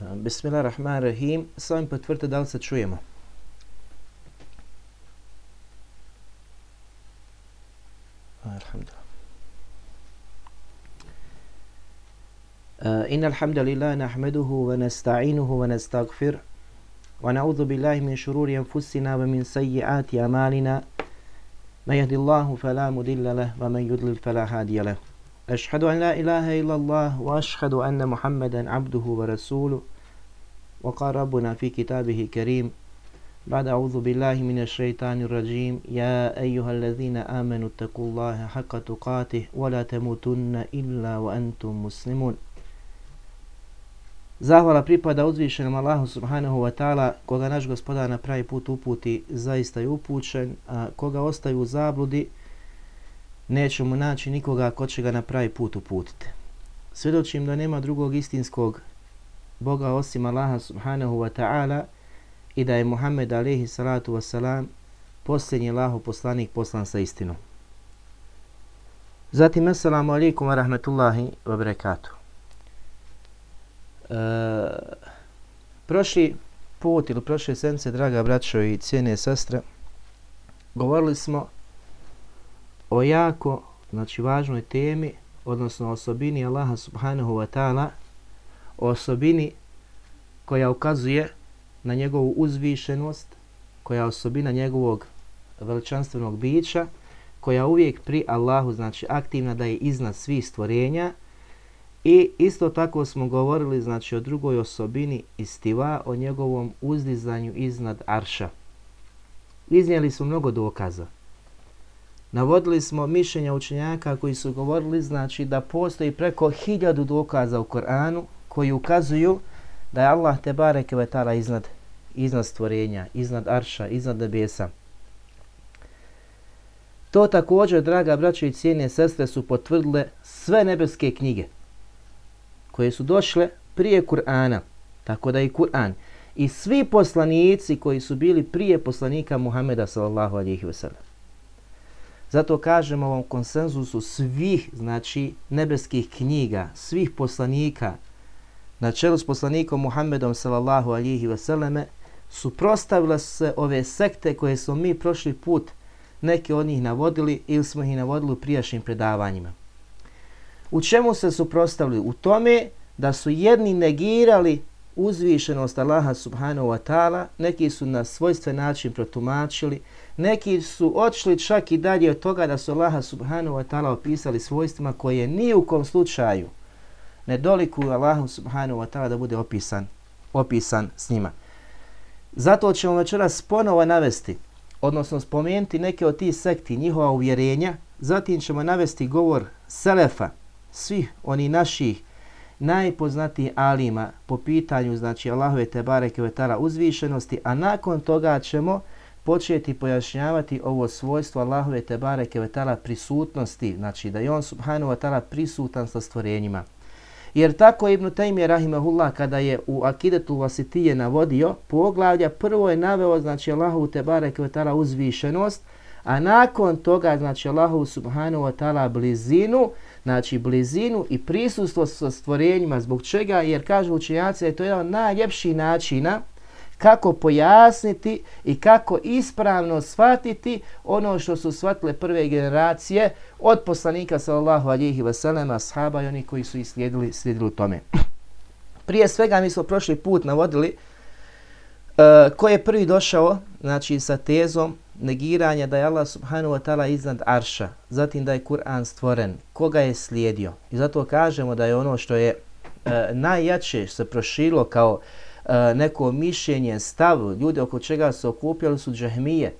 Bismillahirrahmanirrahim. S ovim potvrte da li se čujemo? Alhamdulillah. إن الحمد لله نحمده ونستعينه ونستغفر ونعوذ بالله من شرور أنفسنا ومن سيئات أمالنا ما يهدي الله فلا مضل له ومن يضلل فلا هادي له أشهد أن لا إله إلا الله وأشهد أن محمدا عبده ورسوله وقال ربنا في كتابه الكريم بعد أعوذ بالله من الشيطان الرجيم يا أيها الذين آمنوا اتقوا الله حق تقاته ولا تموتن إلا وأنتم مسلمون Zahvala pripada uzvišenom Allahu subhanahu wa ta'ala, koga naš gospodar na pravi put uputi, zaista je upućen, a koga ostaju u zabludi, neće mu naći nikoga ko će ga na pravi put uputiti. Svjedočim da nema drugog istinskog Boga osim Allaha subhanahu wa ta'ala i da je Muhammed alaihi salatu wa salam posljednji Allahu poslanik poslan sa istinom. Zatim, assalamu alaikum wa rahmetullahi wa barakatuh. E, prošli put ili prošle sence, draga braćo i cijene sestre, govorili smo o jako, znači važnoj temi, odnosno osobini Allaha subhanahu wa ta'ala, osobini koja ukazuje na njegovu uzvišenost, koja osobina njegovog veličanstvenog bića, koja uvijek pri Allahu, znači aktivna da je iznad svih stvorenja, I isto tako smo govorili znači o drugoj osobini istiva, o njegovom uzdizanju iznad arša. Iznijeli smo mnogo dokaza. Navodili smo mišljenja učenjaka koji su govorili znači da postoji preko hiljadu dokaza u Koranu koji ukazuju da je Allah te bareke vetala iznad, iznad stvorenja, iznad arša, iznad nebesa. To također, draga braće i cijene sestre, su potvrdile sve nebeske knjige koje su došle prije Kur'ana, tako da i Kur'an i svi poslanici koji su bili prije poslanika Muhameda sallallahu alihi ve sellem. Zato kažemo ovom konsenzusu svih, znači, nebeskih knjiga, svih poslanika, na čelu s poslanikom Muhammedom sallallahu alihi vseleme, suprostavile se ove sekte koje smo mi prošli put neke od njih navodili ili smo ih navodili u prijašnjim predavanjima. U čemu se suprostavili? U tome da su jedni negirali uzvišenost Allaha subhanahu wa ta'ala, neki su na svojstven način protumačili, neki su odšli čak i dalje od toga da su Allaha subhanahu wa ta'ala opisali svojstvima koje ni u kom slučaju ne dolikuju Allahu subhanahu wa ta'ala da bude opisan, opisan s njima. Zato ćemo večeras ponovo navesti, odnosno spomenuti neke od tih sekti, njihova uvjerenja, zatim ćemo navesti govor Selefa, svih oni naših najpoznatijih alima po pitanju znači Allahove te bareke uzvišenosti, a nakon toga ćemo početi pojašnjavati ovo svojstvo Allahove te bareke prisutnosti, znači da je on subhanahu wa taala prisutan sa stvorenjima. Jer tako Ibn Taymi rahimahullah kada je u Akidetu Vasitije navodio poglavlja, prvo je naveo znači Allahu te bareke uzvišenost, a nakon toga znači Allahu subhanahu wa taala blizinu, znači blizinu i prisustvo sa stvorenjima. Zbog čega? Jer kažu učenjaci da je to jedan od najljepših načina kako pojasniti i kako ispravno shvatiti ono što su shvatile prve generacije od poslanika sallallahu alihi vselema, ashaba i oni koji su islijedili slijedili tome. Prije svega mi smo prošli put navodili uh, ko je prvi došao znači sa tezom negiranja da je Allah subhanahu wa ta'ala iznad arša, zatim da je Kur'an stvoren, koga je slijedio. I zato kažemo da je ono što je e, najjače se prošilo kao E, neko mišljenje, stav, ljudi oko čega se okupljali su džahmije.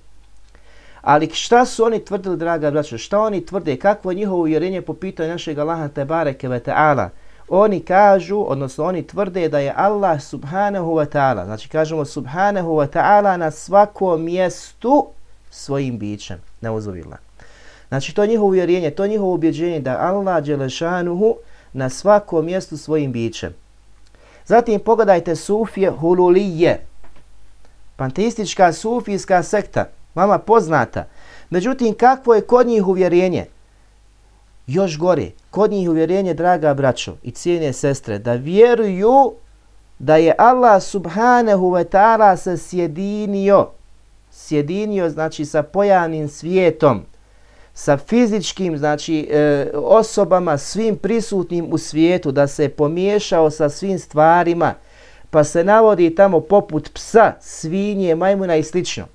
Ali šta su oni tvrdili, draga braća, šta oni tvrde, kakvo je njihovo uvjerenje po pitanju našeg Allaha te bareke ve ta'ala? Oni kažu, odnosno oni tvrde da je Allah subhanahu wa ta'ala, znači kažemo subhanahu wa ta'ala na svakom mjestu svojim bićem. Ne uzuvila. Znači, to je njihovo uvjerenje, to je njihovo ubjeđenje da Allah Đelešanuhu na svakom mjestu svojim bićem. Zatim pogledajte Sufije Hululije, panteistička sufijska sekta, vama poznata. Međutim, kakvo je kod njih uvjerenje? Još gore, kod njih uvjerenje, draga braćo i cijene sestre, da vjeruju da je Allah subhanahu wa ta'ala se sjedinio, sjedinio znači sa pojavnim svijetom, sa fizičkim znači e, osobama, svim prisutnim u svijetu, da se pomiješao sa svim stvarima, pa se navodi tamo poput psa, svinje, majmuna i slično.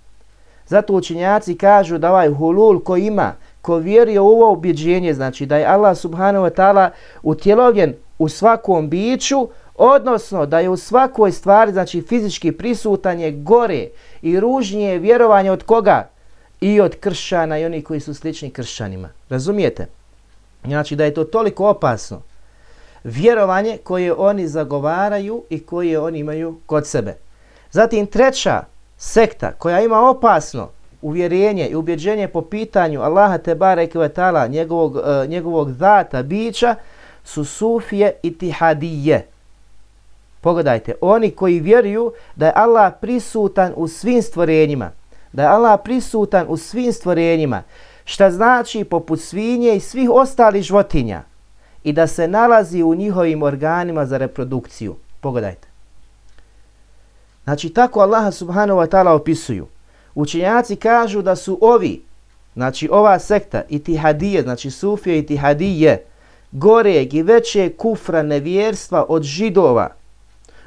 Zato učinjaci kažu da ovaj hulul ko ima, ko vjeruje u ovo ubjeđenje, znači da je Allah subhanahu wa ta'ala utjelovljen u svakom biću, odnosno da je u svakoj stvari, znači fizički prisutan je gore i ružnije vjerovanje od koga? I od kršćana i oni koji su slični kršćanima. Razumijete? Znači da je to toliko opasno vjerovanje koje oni zagovaraju i koje oni imaju kod sebe. Zatim treća sekta koja ima opasno uvjerenje i ubjeđenje po pitanju Allaha te bareke ve taala njegovog uh, njegovog zata bića su sufije i tihadije. Pogledajte, oni koji vjeruju da je Allah prisutan u svim stvorenjima, da je Allah prisutan u svim stvorenjima, šta znači poput svinje i svih ostalih životinja i da se nalazi u njihovim organima za reprodukciju. Pogledajte. Znači, tako Allaha subhanahu wa ta'ala opisuju. Učenjaci kažu da su ovi, znači ova sekta i tihadije, znači sufije i tihadije, goreg i veće kufra nevjerstva od židova,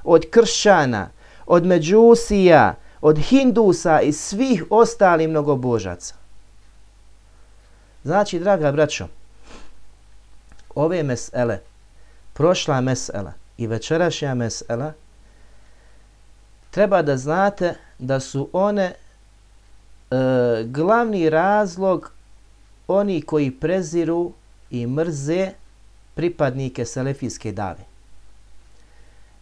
od kršćana, od međusija, od hindusa i svih ostalih mnogobožaca. Znači, draga braćo, ove mesele, prošla mesela i večerašnja mesela, treba da znate da su one e, glavni razlog oni koji preziru i mrze pripadnike selefijske dave.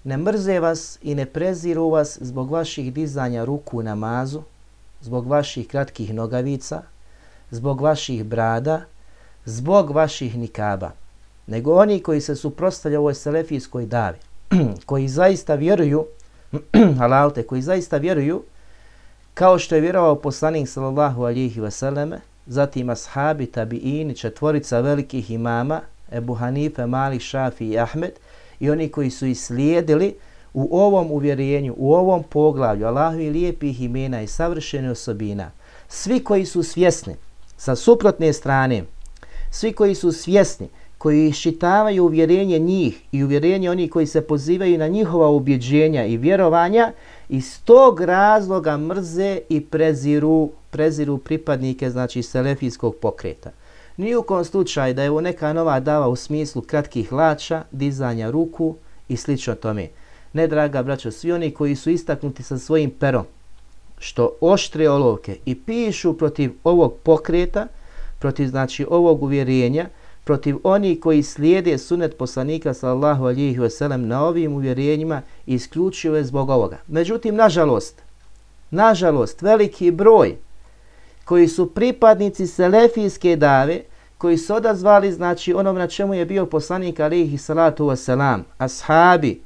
Ne mrze vas i ne preziru vas zbog vaših dizanja ruku u namazu, zbog vaših kratkih nogavica, zbog vaših brada, zbog vaših nikaba, nego oni koji se suprostavljaju ovoj selefijskoj davi, koji zaista vjeruju, halalte, koji zaista vjeruju, kao što je vjerovao poslanik sallallahu alihi vseleme, zatim ashabi, tabiini, četvorica velikih imama, Ebu Hanife, Malik, Šafi i Ahmed, i oni koji su islijedili u ovom uvjerenju, u ovom poglavlju Allahovi lijepih imena i savršene osobina, svi koji su svjesni sa suprotne strane, svi koji su svjesni, koji iščitavaju uvjerenje njih i uvjerenje oni koji se pozivaju na njihova ubjeđenja i vjerovanja, iz tog razloga mrze i preziru, preziru pripadnike znači selefijskog pokreta. Ni u kom da je ovo neka nova dava u smislu kratkih lača, dizanja ruku i slično tome. Ne, draga braćo, svi oni koji su istaknuti sa svojim perom, što oštre olovke i pišu protiv ovog pokreta, protiv znači ovog uvjerenja, protiv oni koji slijede sunet poslanika sallahu alihi wasalam na ovim uvjerenjima isključivo je zbog ovoga. Međutim, nažalost, nažalost, veliki broj koji su pripadnici selefijske dave, koji su odazvali, znači, onom na čemu je bio poslanik alihi salatu wasalam, ashabi,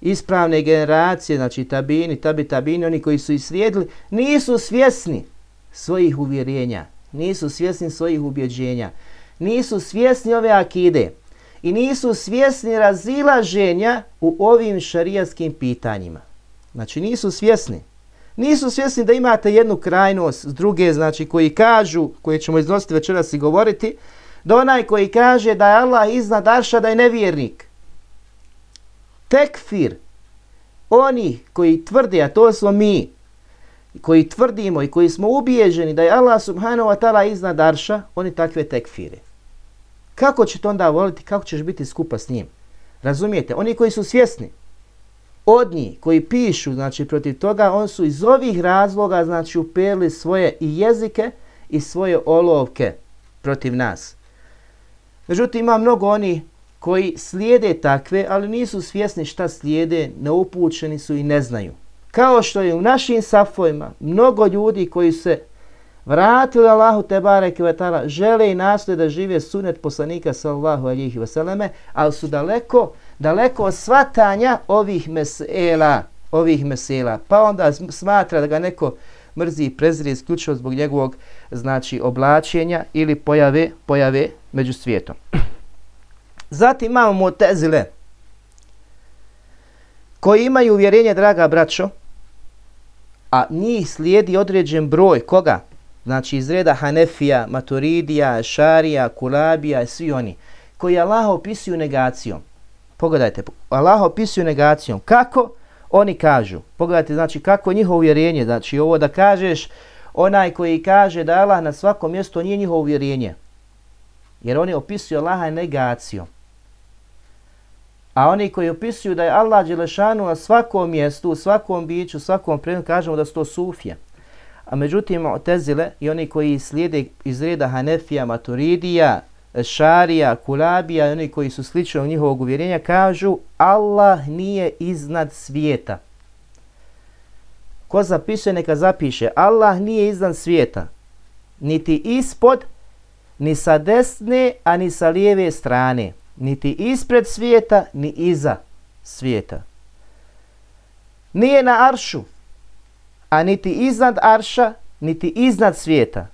ispravne generacije, znači tabini, tabi tabini, oni koji su islijedili, nisu svjesni svojih uvjerenja, nisu svjesni svojih ubjeđenja, nisu svjesni ove akide i nisu svjesni razilaženja u ovim šarijatskim pitanjima. Znači nisu svjesni. Nisu svjesni da imate jednu krajnost s druge, znači koji kažu, koje ćemo iznositi večeras i govoriti, da onaj koji kaže da je Allah iznad Arša, da je nevjernik. Tekfir, oni koji tvrde, a to smo mi, koji tvrdimo i koji smo ubiježeni da je Allah subhanahu wa ta'ala iznad Arša, oni takve tekfire. Kako će to onda voliti, kako ćeš biti skupa s njim? Razumijete? Oni koji su svjesni, od njih koji pišu znači protiv toga, on su iz ovih razloga znači uperili svoje i jezike i svoje olovke protiv nas. Međutim, ima mnogo oni koji slijede takve, ali nisu svjesni šta slijede, neupućeni su i ne znaju. Kao što je u našim safojima mnogo ljudi koji se vratili Allahu te bareke ve žele i nastoje da žive sunnet poslanika sallallahu alejhi ve selleme al su daleko daleko od svatanja ovih mesela ovih mesela pa onda smatra da ga neko mrzi i prezire isključivo zbog njegovog znači oblačenja ili pojave pojave među svijetom zatim imamo mutezile koji imaju uvjerenje, draga braćo, a njih slijedi određen broj, koga? Znači iz reda Hanefija, Maturidija, Šarija, Kulabija i svi oni, koji Allah opisuju negacijom. Pogledajte, Allah opisuju negacijom. Kako? Oni kažu. Pogledajte, znači kako je njihovo uvjerenje. Znači ovo da kažeš, onaj koji kaže da Allah na svakom mjestu nije njihovo uvjerenje. Jer oni opisuju Allaha negacijom. A oni koji opisuju da je Allah Đelešanu na svakom mjestu, u svakom biću, u svakom predmetu, kažemo da su to sufije. A međutim, Tezile i oni koji slijede iz reda Hanefija, Maturidija, E, šarija, Kulabija i oni koji su slični u njihovog uvjerenja, kažu Allah nije iznad svijeta. Ko zapiše, neka zapiše. Allah nije iznad svijeta. Niti ispod, ni sa desne, a ni sa lijeve strane niti ispred svijeta, ni iza svijeta. Nije na aršu, a niti iznad arša, niti iznad svijeta.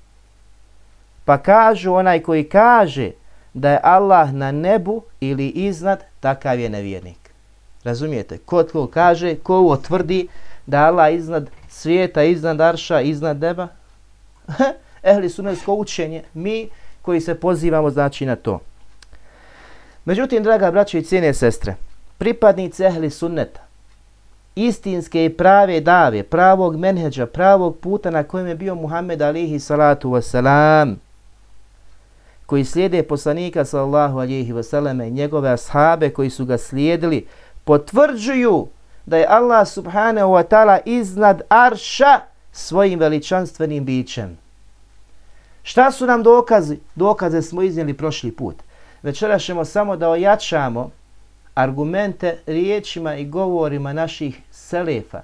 Pa kažu onaj koji kaže da je Allah na nebu ili iznad, takav je nevjernik. Razumijete? Ko tko kaže, ko ovo tvrdi da je Allah iznad svijeta, iznad arša, iznad neba? Ehli sunetsko učenje, mi koji se pozivamo znači na to. Međutim, draga braćo i cijene sestre, pripadnici ehli sunneta, istinske i prave dave, pravog menheđa, pravog puta na kojem je bio Muhammed alihi salatu wasalam, koji slijede poslanika sallahu alihi wasalam i njegove ashabe koji su ga slijedili, potvrđuju da je Allah subhanahu wa ta'ala iznad arša svojim veličanstvenim bićem. Šta su nam dokazi? Dokaze smo iznijeli prošli put. Večera ćemo samo da ojačamo argumente riječima i govorima naših selefa,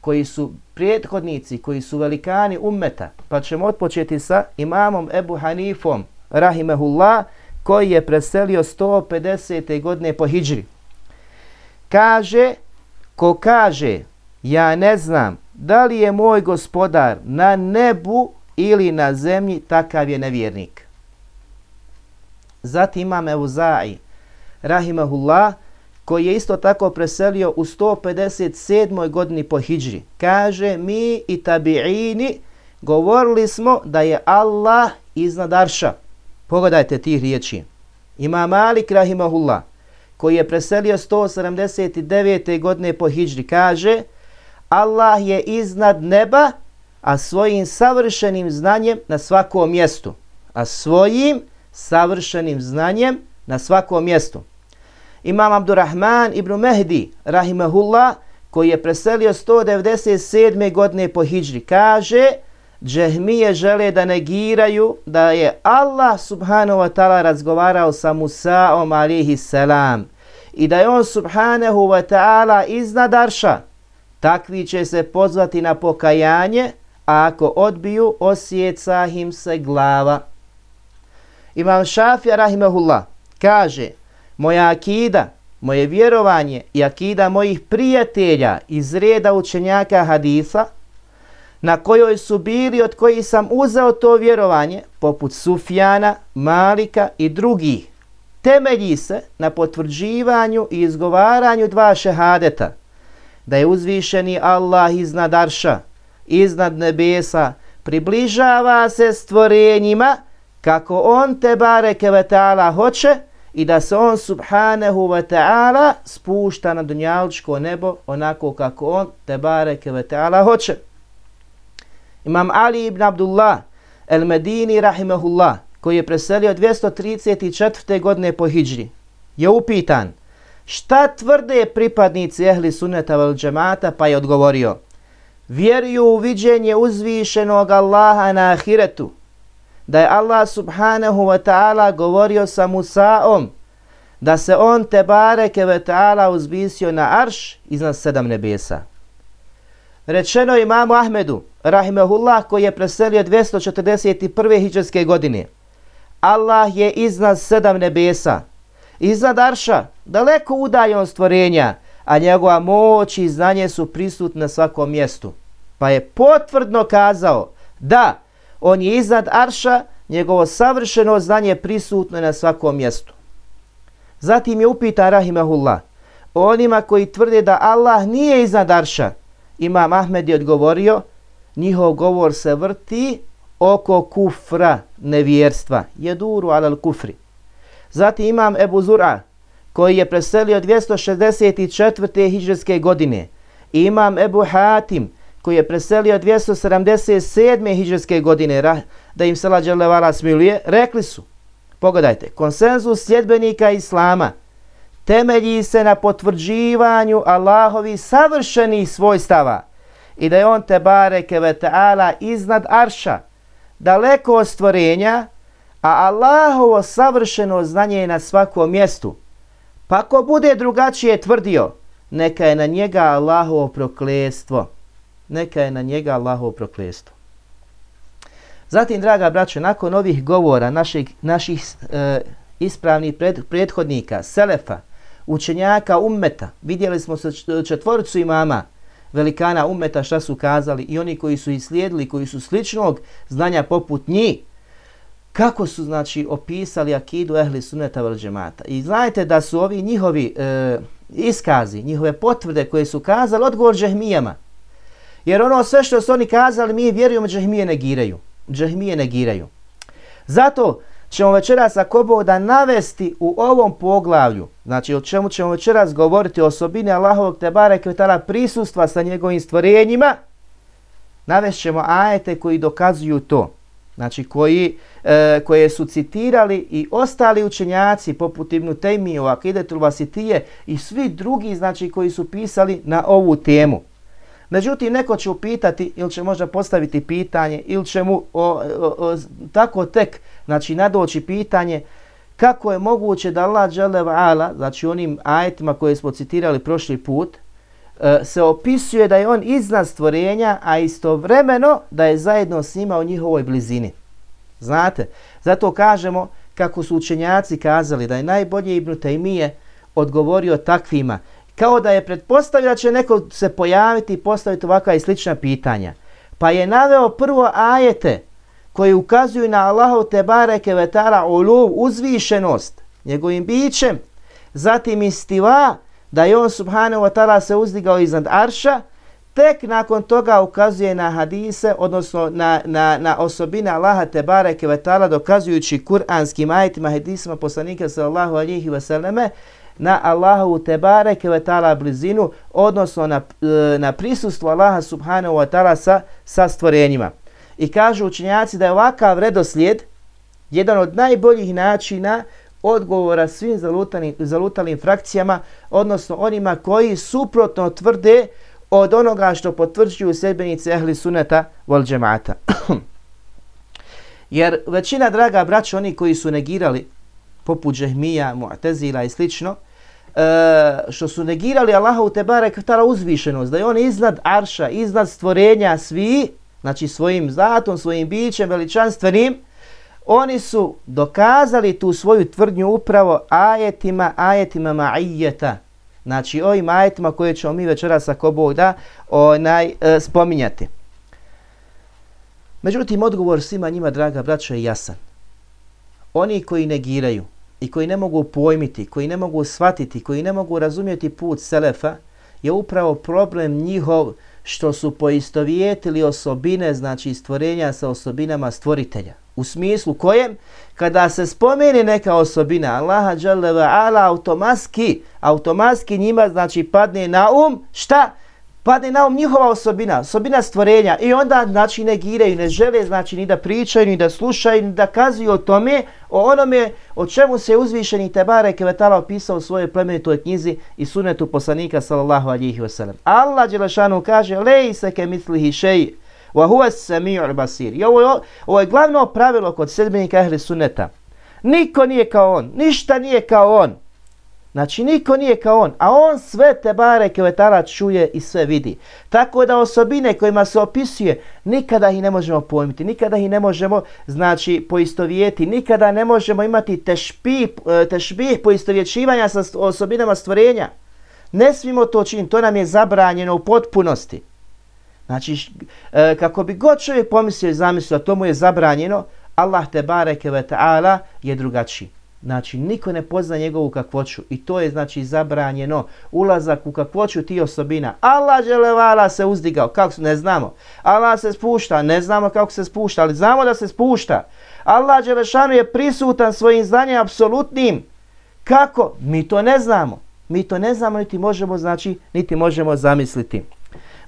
koji su prethodnici, koji su velikani ummeta. Pa ćemo otpočeti sa imamom Ebu Hanifom, rahimehullah, koji je preselio 150. godine po hijđri. Kaže, ko kaže, ja ne znam da li je moj gospodar na nebu ili na zemlji, takav je nevjernik. Zatim imam Euzai, rahimahullah, koji je isto tako preselio u 157. godini po hijđri. Kaže, mi i tabi'ini govorili smo da je Allah iznad arša. Pogledajte tih riječi. Ima Malik, rahimahullah, koji je preselio 179. godine po hijđri. Kaže, Allah je iznad neba, a svojim savršenim znanjem na svakom mjestu. A svojim savršenim znanjem na svakom mjestu. Imam Abdurrahman ibn Mehdi, rahimahullah, koji je preselio 197. godine po hijđri, kaže Džehmije žele da negiraju da je Allah subhanahu wa ta'ala razgovarao sa Musaom alihi salam i da je on subhanahu wa ta'ala iznad arša. Takvi će se pozvati na pokajanje, a ako odbiju, osjeca im se glava. Imam Šafija rahimahullah kaže moja akida, moje vjerovanje i akida mojih prijatelja iz reda učenjaka hadisa na kojoj su bili od kojih sam uzeo to vjerovanje poput Sufjana, Malika i drugih temelji se na potvrđivanju i izgovaranju dva šehadeta da je uzvišeni Allah iznad arša, iznad nebesa, približava se stvorenjima kako on te bareke ve ta'ala hoće i da se on subhanahu wa ta'ala spušta na dunjaličko nebo onako kako on te bareke ve ta'ala hoće. Imam Ali ibn Abdullah el Medini rahimahullah koji je preselio 234. godine po Hidžri je upitan šta tvrde pripadnici ehli sunneta vel džemata pa je odgovorio vjeruju u viđenje uzvišenog Allaha na ahiretu da je Allah subhanahu wa ta'ala govorio sa Musaom da se on te bareke ve ta'ala uzvisio na arš iznad sedam nebesa. Rečeno imamu Ahmedu, rahimahullah, koji je preselio 241. hijđarske godine, Allah je iznad sedam nebesa, iznad arša, daleko udajon stvorenja, a njegova moć i znanje su prisutne na svakom mjestu. Pa je potvrdno kazao da on je iznad arša, njegovo savršeno znanje prisutno na svakom mjestu. Zatim je upita Rahimahullah, onima koji tvrde da Allah nije iznad arša. Imam Ahmed je odgovorio, njihov govor se vrti oko kufra, nevjerstva. Jeduru alal kufri. Zatim imam Ebu Zura, koji je preselio 264. hijđarske godine. Imam Ebu Hatim, koji je preselio 277. hijđarske godine, da im se lađe levala smiluje, rekli su, pogledajte, konsenzus sjedbenika Islama temelji se na potvrđivanju Allahovi savršenih svojstava i da je on te bareke ve ta'ala iznad arša, daleko od stvorenja, a Allahovo savršeno znanje je na svakom mjestu. Pa ko bude drugačije tvrdio, neka je na njega Allahovo proklestvo. Neka je na njega Allahovo proklestvo. Zatim, draga braće, nakon ovih govora naših, naših e, ispravnih pred, prethodnika, selefa, učenjaka ummeta, vidjeli smo se četvoricu imama, velikana ummeta šta su kazali i oni koji su islijedili, koji su sličnog znanja poput njih, kako su znači opisali akidu ehli sunneta vel džemata. I znajte da su ovi njihovi e, iskazi, njihove potvrde koje su kazali odgovor džehmijama. Jer ono sve što su oni kazali mi vjerujemo džehmije negiraju. Džehmije negiraju. Zato ćemo večeras ako Bog da navesti u ovom poglavlju, znači o čemu ćemo večeras govoriti o osobini Allahovog Tebara Kvetala prisustva sa njegovim stvorenjima, navest ćemo ajete koji dokazuju to. Znači koji, e, koje su citirali i ostali učenjaci poput Ibnu Tejmiju, Akidetul Vasitije i svi drugi znači koji su pisali na ovu temu. Međutim, neko će upitati ili će možda postaviti pitanje ili će mu o, o, o, tako tek znači, nadoći pitanje kako je moguće da Allah dželeva Ala, znači onim ajetima koje smo citirali prošli put, e, se opisuje da je on iznad stvorenja, a istovremeno da je zajedno s njima u njihovoj blizini. Znate, zato kažemo kako su učenjaci kazali da je najbolje Ibn Taymije odgovorio takvima, kao da je pretpostavio da će neko se pojaviti i postaviti ovakva i slična pitanja. Pa je naveo prvo ajete koji ukazuju na Allahov te bareke vetara uluv, uzvišenost njegovim bićem, zatim istiva da je on subhanahu wa ta'ala se uzdigao iznad arša, tek nakon toga ukazuje na hadise, odnosno na, na, na osobine Allaha te bareke vetara dokazujući kuranskim ajitima hadisima poslanika sallallahu alihi vseleme, na Allahu te bareke ve taala blizinu odnosno na e, na prisustvo Allaha subhanahu wa taala sa sa stvorenjima. I kažu učenjaci da je ovakav redoslijed jedan od najboljih načina odgovora svim zalutanim, zalutalim frakcijama, odnosno onima koji suprotno tvrde od onoga što potvrđuju sedbenice ehli suneta vol džemata. Jer većina draga braća, oni koji su negirali poput Džehmija, Mu'tezila i slično, e, što su negirali Allaha u Tebare Kvetala uzvišenost, da je on iznad arša, iznad stvorenja svi, znači svojim zatom, svojim bićem veličanstvenim, oni su dokazali tu svoju tvrdnju upravo ajetima, ajetima ma'ijeta. Znači ovim ajetima koje ćemo mi večeras ako Bog da onaj, e, spominjati. Međutim, odgovor svima njima, draga braća, je jasan. Oni koji negiraju, i koji ne mogu pojmiti, koji ne mogu shvatiti, koji ne mogu razumjeti put Selefa, je upravo problem njihov što su poistovjetili osobine, znači stvorenja sa osobinama stvoritelja. U smislu kojem, kada se spomeni neka osobina Allaha dželle ala automatski, automatski njima znači padne na um, šta? Padne na um njihova osobina, osobina stvorenja i onda znači negiraju, ne žele znači ni da pričaju, ni da slušaju, ni da kazuju o tome, o onome o čemu se uzvišeni Tebare Kevetala opisao u svojoj plemenitoj knjizi i sunetu poslanika sallallahu alihi wasallam. Allah Đelešanu kaže, lej se ke mislihi šeji, wa huwa sami'ul basir. I ovo je, ovo je glavno pravilo kod sedmenika ehli suneta. Niko nije kao on, ništa nije kao on. Znači niko nije kao on, a on sve te bare kevetala čuje i sve vidi. Tako da osobine kojima se opisuje, nikada ih ne možemo pojmiti, nikada ih ne možemo znači poistovijeti, nikada ne možemo imati tešbih, e, tešbih poistovjećivanja sa osobinama stvorenja. Ne smijemo to činiti, to nam je zabranjeno u potpunosti. Znači, e, kako bi god čovjek pomislio i zamislio, to mu je zabranjeno, Allah te bareke ve ta'ala je drugačiji Znači, niko ne pozna njegovu kakvoću i to je, znači, zabranjeno ulazak u kakvoću ti osobina. Allah dželevala se uzdigao, kako se, ne znamo. Allah se spušta, ne znamo kako se spušta, ali znamo da se spušta. Allah dželešanu je prisutan svojim znanjem apsolutnim. Kako? Mi to ne znamo. Mi to ne znamo, niti možemo, znači, niti možemo zamisliti.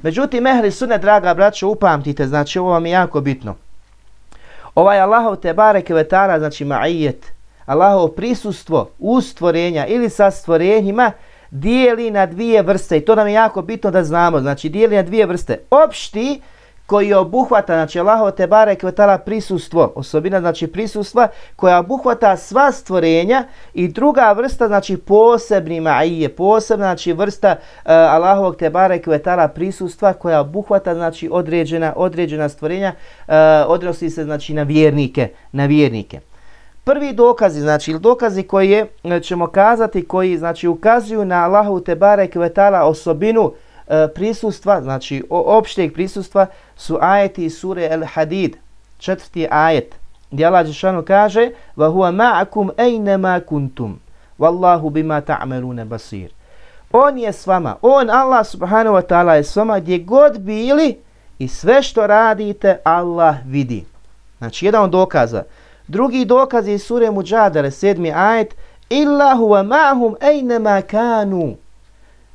Međutim, ehli sune, draga braćo, upamtite, znači, ovo vam je jako bitno. Ovaj Allahov te bareke vetara, znači ma'ijet, Allahovo prisustvo u stvorenja ili sa stvorenjima, dijeli na dvije vrste i to nam je jako bitno da znamo. Znači, dijeli na dvije vrste. Opšti, koji obuhvata, znači Allahovo te barek vetala prisustvo, osobina znači prisustva koja obuhvata sva stvorenja i druga vrsta znači posebni ma'ije, posebna znači vrsta uh, Allahovog te barek vetala prisustva koja obuhvata znači određena određena stvorenja, uh, odnosi se znači na vjernike, na vjernike Prvi dokazi, znači dokazi koji je, ćemo kazati, koji znači ukazuju na Allahu te barek vetala osobinu uh, E, prisustva, znači opšteg prisustva su ajeti iz sure El Hadid, četvrti ajet, gdje Allah Žešanu kaže وَهُوَ مَعَكُمْ أَيْنَمَا كُنْتُمْ وَاللَّهُ بِمَا تَعْمَلُونَ بَصِيرٌ On je s vama, on Allah subhanahu wa ta'ala je s vama gdje god bili i sve što radite Allah vidi. Znači jedan od dokaza. Drugi dokaz je sure Muđadare, sedmi ajet, Illahu wa ma'hum ejnema kanu.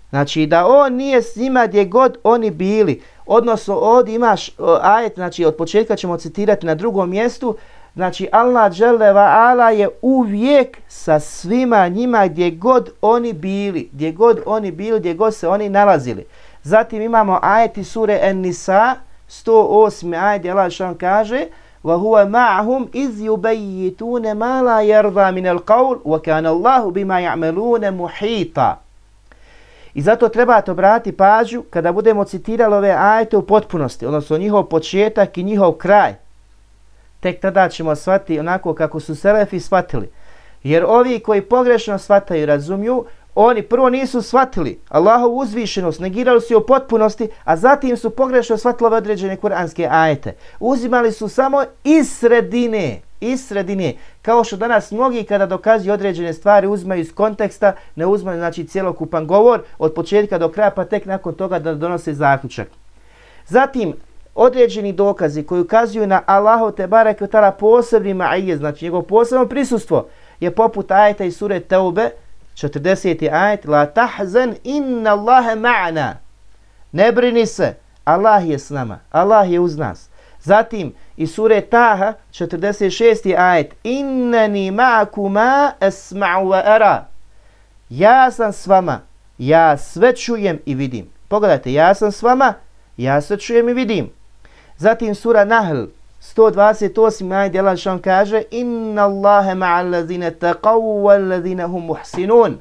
Znači da on nije s njima gdje god oni bili. Odnosno od imaš o, ajet, znači od početka ćemo citirati na drugom mjestu, znači Allah dželeva ala je uvijek sa svima njima gdje god oni bili, gdje god oni bili, gdje god se oni nalazili. Zatim imamo ajeti sure En-Nisa, 108. ajet, Allah što kaže, وَهُوَ مَعْهُمْ إِذْ يُبَيِّتُونَ مَا لَا يَرْضَى مِنَ الْقَوْلِ وَكَانَ اللَّهُ بِمَا يَعْمَلُونَ مُحِيطًا I zato trebate obrati pažnju kada budemo citirali ove ajete u potpunosti, odnosno njihov početak i njihov kraj. Tek tada ćemo shvatiti onako kako su Selefi shvatili. Jer ovi koji pogrešno shvataju i razumiju, oni prvo nisu shvatili Allahovu uzvišenost, negirali su u potpunosti, a zatim su pogrešno shvatili ove određene kuranske ajete. Uzimali su samo iz sredine, iz sredine. Kao što danas mnogi kada dokazuju određene stvari uzmaju iz konteksta, ne uzmaju znači cjelokupan govor od početka do kraja pa tek nakon toga da donose zaključak. Zatim, određeni dokazi koji ukazuju na Allahu te barek u tala posebni ma'ije, znači njegov posebno prisustvo, je poput ajeta iz sure Teube, 40. ajet, La tahzan inna Allahe ma'ana. Ne brini se, Allah je s nama, Allah je uz nas. Zatim, i sure Taha, 46. ajet, Innani ma'akuma esma'u wa ara. Ja sam s vama, ja sve čujem i vidim. Pogledajte, ja sam s vama, ja sve čujem i vidim. Zatim sura Nahl, 128. ajet, Allah što kaže, Inna Allahe ma'al lazine taqav wal lazine hum muhsinun.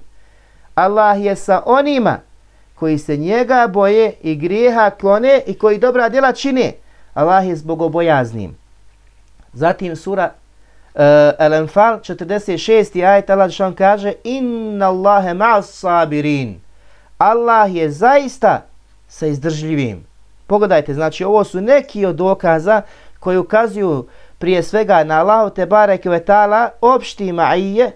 Allah je sa onima koji se njega boje i grijeha klone i koji dobra djela čine. Allah je zbog obojaznim. Zatim sura uh, Al-Anfal 46. ajet Allah što kaže Inna Allahe ma'as sabirin. Allah je zaista sa izdržljivim. Pogledajte, znači ovo su neki od dokaza koji ukazuju prije svega na Allahu te bareke ve taala opšti ma'ije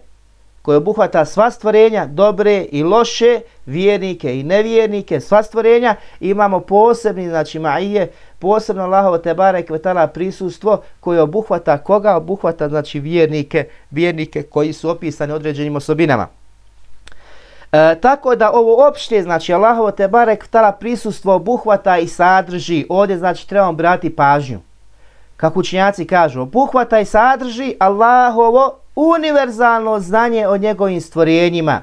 koji obuhvata sva stvorenja, dobre i loše, vjernike i nevjernike, sva stvorenja, imamo posebni, znači ma'ije, posebno Allahovo te barek vetala prisustvo koje obuhvata koga? Obuhvata znači vjernike, vjernike koji su opisani određenim osobinama. E, tako da ovo opšte, znači Allahovo te barek vetala prisustvo obuhvata i sadrži, ovdje znači trebamo brati pažnju. Kako učinjaci kažu, obuhvata i sadrži Allahovo univerzalno znanje o njegovim stvorenjima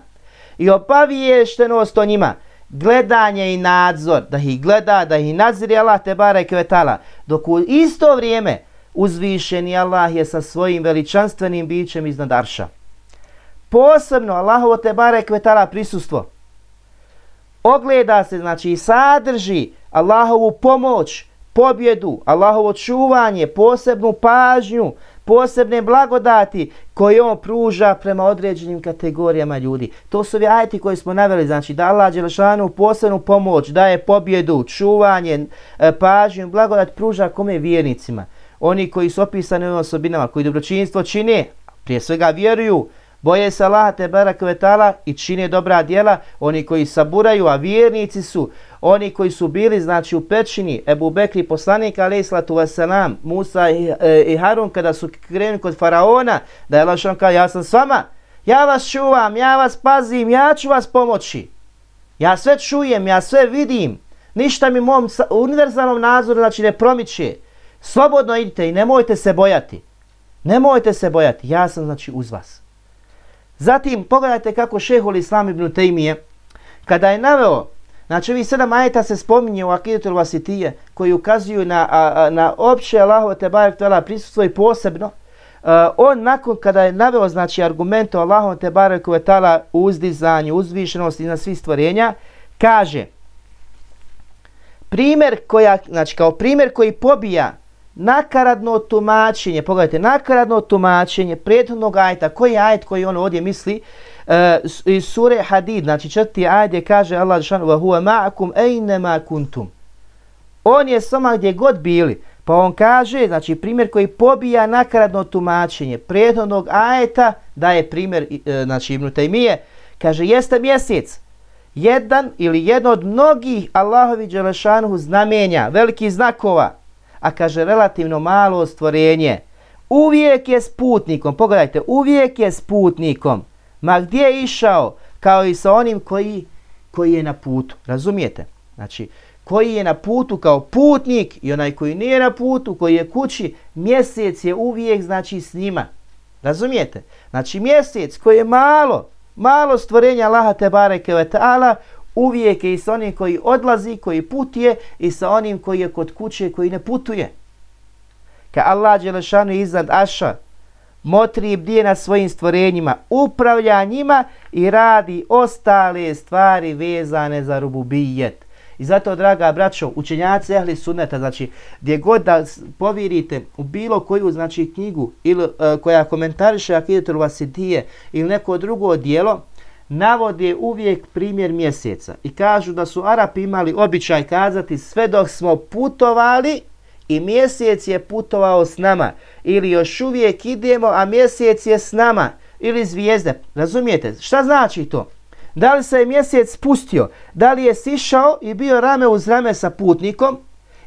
i opaviještenost o njima gledanje i nadzor, da ih gleda, da ih nadzire Allah te bare kvetala, dok u isto vrijeme uzvišeni Allah je sa svojim veličanstvenim bićem iznad Arša. Posebno Allahovo te bare kvetala prisustvo. Ogleda se, znači i sadrži Allahovu pomoć, pobjedu, Allahovo čuvanje, posebnu pažnju, posebne blagodati koje on pruža prema određenim kategorijama ljudi. To su ovi ajeti koje smo naveli, znači da Allah Đelešanu posebnu pomoć, daje pobjedu, čuvanje, e, pažnju, blagodat pruža kome vjernicima. Oni koji su opisani ovim osobinama, koji dobročinstvo čine, prije svega vjeruju, boje se Allaha te barakvetala i čine dobra djela, oni koji saburaju, a vjernici su, oni koji su bili znači u pećini, Ebu Bekri poslanik, ali islatu wasalam, Musa i, e, i Harun, kada su krenuli kod faraona, da je Allah kao, ja sam s vama, ja vas čuvam, ja vas pazim, ja ću vas pomoći. Ja sve čujem, ja sve vidim, ništa mi mom univerzalnom nadzoru znači ne promiče. Slobodno idite i nemojte se bojati. Nemojte se bojati, ja sam znači uz vas. Zatim, pogledajte kako šehol Islam ibn Taymije kada je naveo, znači ovi sedam ajeta se spominje u Akidetul Vasitije, koji ukazuju na, a, a, na opće Allahove te barek tela prisustvo i posebno, Uh, on nakon kada je naveo znači argument o Allahom te barek tela uzdizanju, uzvišenosti na svih stvorenja, kaže primjer koja, znači kao primjer koji pobija nakaradno tumačenje, pogledajte, nakaradno tumačenje prethodnog ajta, koji ajet koji on ovdje misli, uh, iz sure Hadid, znači četiri ajde kaže Allah šanu, wa huwa ma'akum ejnema kuntum. On je sama gdje god bili, pa on kaže, znači primjer koji pobija nakaradno tumačenje prethodnog ajeta, da je primjer, e, znači Ibn Taymije, kaže, jeste mjesec, jedan ili jedno od mnogih Allahovi Đelešanuhu znamenja, velikih znakova, a kaže relativno malo stvorenje, uvijek je sputnikom, pogledajte, uvijek je sputnikom, ma gdje je išao, kao i sa onim koji, koji je na putu, razumijete? Znači, koji je na putu kao putnik i onaj koji nije na putu, koji je kući, mjesec je uvijek, znači, s njima. Razumijete? Znači, mjesec koji je malo, malo stvorenja Allaha te bareke ve taala uvijek je i sa onim koji odlazi, koji putuje i sa onim koji je kod kuće, koji ne putuje. Ka Allah Đelešanu iznad Aša, motri i bdije na svojim stvorenjima, upravlja njima i radi ostale stvari vezane za rububijet. I zato, draga braćo, učenjaci ehli sunneta, znači, gdje god da povirite u bilo koju, znači, knjigu ili uh, koja komentariše Akidetul Vasidije ili neko drugo dijelo, navode uvijek primjer mjeseca i kažu da su Arapi imali običaj kazati sve dok smo putovali i mjesec je putovao s nama ili još uvijek idemo a mjesec je s nama ili zvijezde. Razumijete? Šta znači to? Da li se je mjesec spustio? Da li je sišao i bio rame uz rame sa putnikom?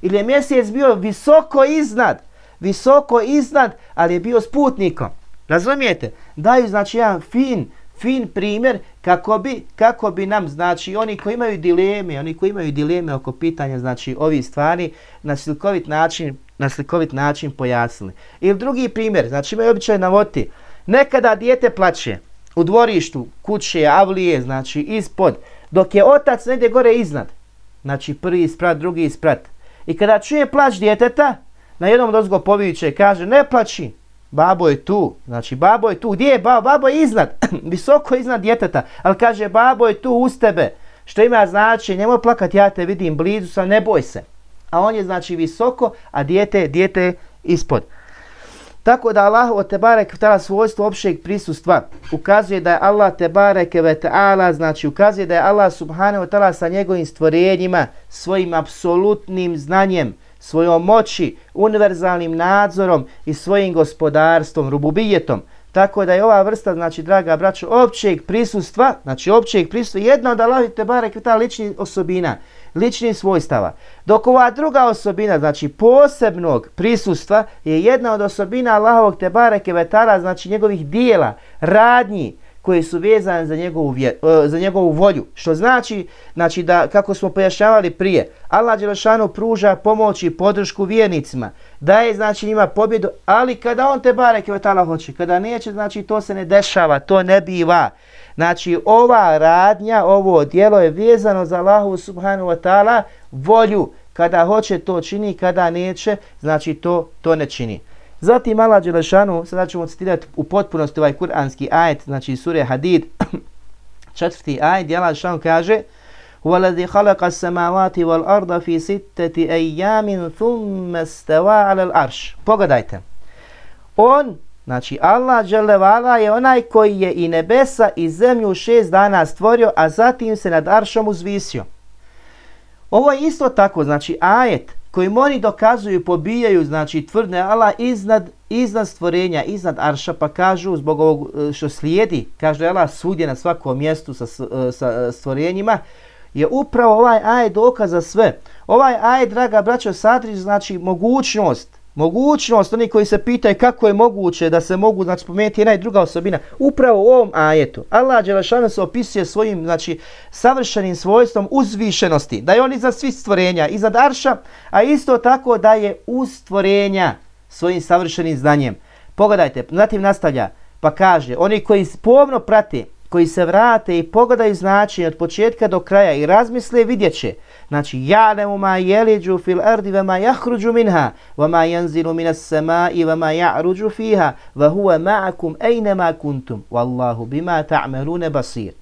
Ili je mjesec bio visoko iznad? Visoko iznad, ali je bio s putnikom. Razumijete? Daju znači jedan fin fin primjer kako bi, kako bi nam, znači, oni koji imaju dileme, oni koji imaju dileme oko pitanja, znači, ovi stvari, na slikovit način, na slikovit način pojasnili. Ili drugi primjer, znači, imaju običaj navoti. nekada dijete plaće u dvorištu, kuće, avlije, znači, ispod, dok je otac negdje gore iznad, znači, prvi isprat, drugi isprat, i kada čuje plać djeteta, na jednom dozgo poviće, kaže, ne plaći, babo je tu, znači babo je tu, gdje je babo? Babo je iznad, visoko iznad djeteta, ali kaže babo je tu uz tebe, što ima znači, nemoj plakat, ja te vidim blizu sam, ne boj se. A on je znači visoko, a dijete, dijete ispod. Tako da Allah o Tebarek tala svojstvo općeg prisustva ukazuje da je Allah Tebarek ve ta'ala, znači ukazuje da je Allah subhanahu wa ta'ala sa njegovim stvorenjima, svojim apsolutnim znanjem, svojom moći, univerzalnim nadzorom i svojim gospodarstvom, rububijetom. Tako da je ova vrsta, znači, draga braćo, općeg prisustva, znači općeg prisustva, jedna od Allahi te barek ta lični osobina, lični svojstava. Dok ova druga osobina, znači posebnog prisustva, je jedna od osobina Allahovog te bareke vetara, znači njegovih dijela, radnji, koje su vezane za njegovu, vje, uh, za njegovu volju. Što znači, znači da, kako smo pojašnjavali prije, Allah Đelešanu pruža pomoć i podršku vjernicima, daje znači njima pobjedu, ali kada on te bare kvetala hoće, kada neće, znači to se ne dešava, to ne biva. Znači ova radnja, ovo dijelo je vezano za Allahu subhanahu wa ta'ala volju, kada hoće to čini, kada neće, znači to to ne čini. Zatim Allah Đelešanu, sada ćemo citirati u potpunosti ovaj kuranski ajet, znači sure Hadid, četvrti ajet, gdje Allah Đelešanu kaže وَلَذِي خَلَقَ السَّمَاوَاتِ وَالْأَرْضَ فِي سِتَّةِ أَيَّامٍ ثُمَّ اسْتَوَى عَلَى الْأَرْشِ Pogledajte. On, znači Allah Đelevala je onaj koji je i nebesa i zemlju šest dana stvorio, a zatim se nad Aršom uzvisio. Ovo je isto tako, znači ajet kojim oni dokazuju, pobijaju, znači tvrdne Allah iznad, iznad stvorenja, iznad arša, pa kažu zbog ovog e, što slijedi, kaže Allah svudje na svakom mjestu sa, e, sa stvorenjima, je upravo ovaj aj dokaz za sve. Ovaj aj, draga braćo, sadri znači mogućnost, mogućnost, oni koji se pitaju kako je moguće da se mogu znači, spomenuti jedna i druga osobina, upravo u ovom ajetu. Allah Đelešanu se opisuje svojim znači, savršenim svojstvom uzvišenosti, da je on iza svih stvorenja, iza Darša, a isto tako da je uz stvorenja svojim savršenim znanjem. Pogledajte, zatim nastavlja, pa kaže, oni koji pomno prate, koji se vrate i pogledaju značenje od početka do kraja i razmisle, vidjet će, Znači, ja'lemu ma jeliđu fil ardi ve ma jahruđu minha, wa ma yanzilu minas samai wa ma ja'ruđu fiha, wa huwa ma'akum ejnema kuntum, wallahu bima ta'melune basir.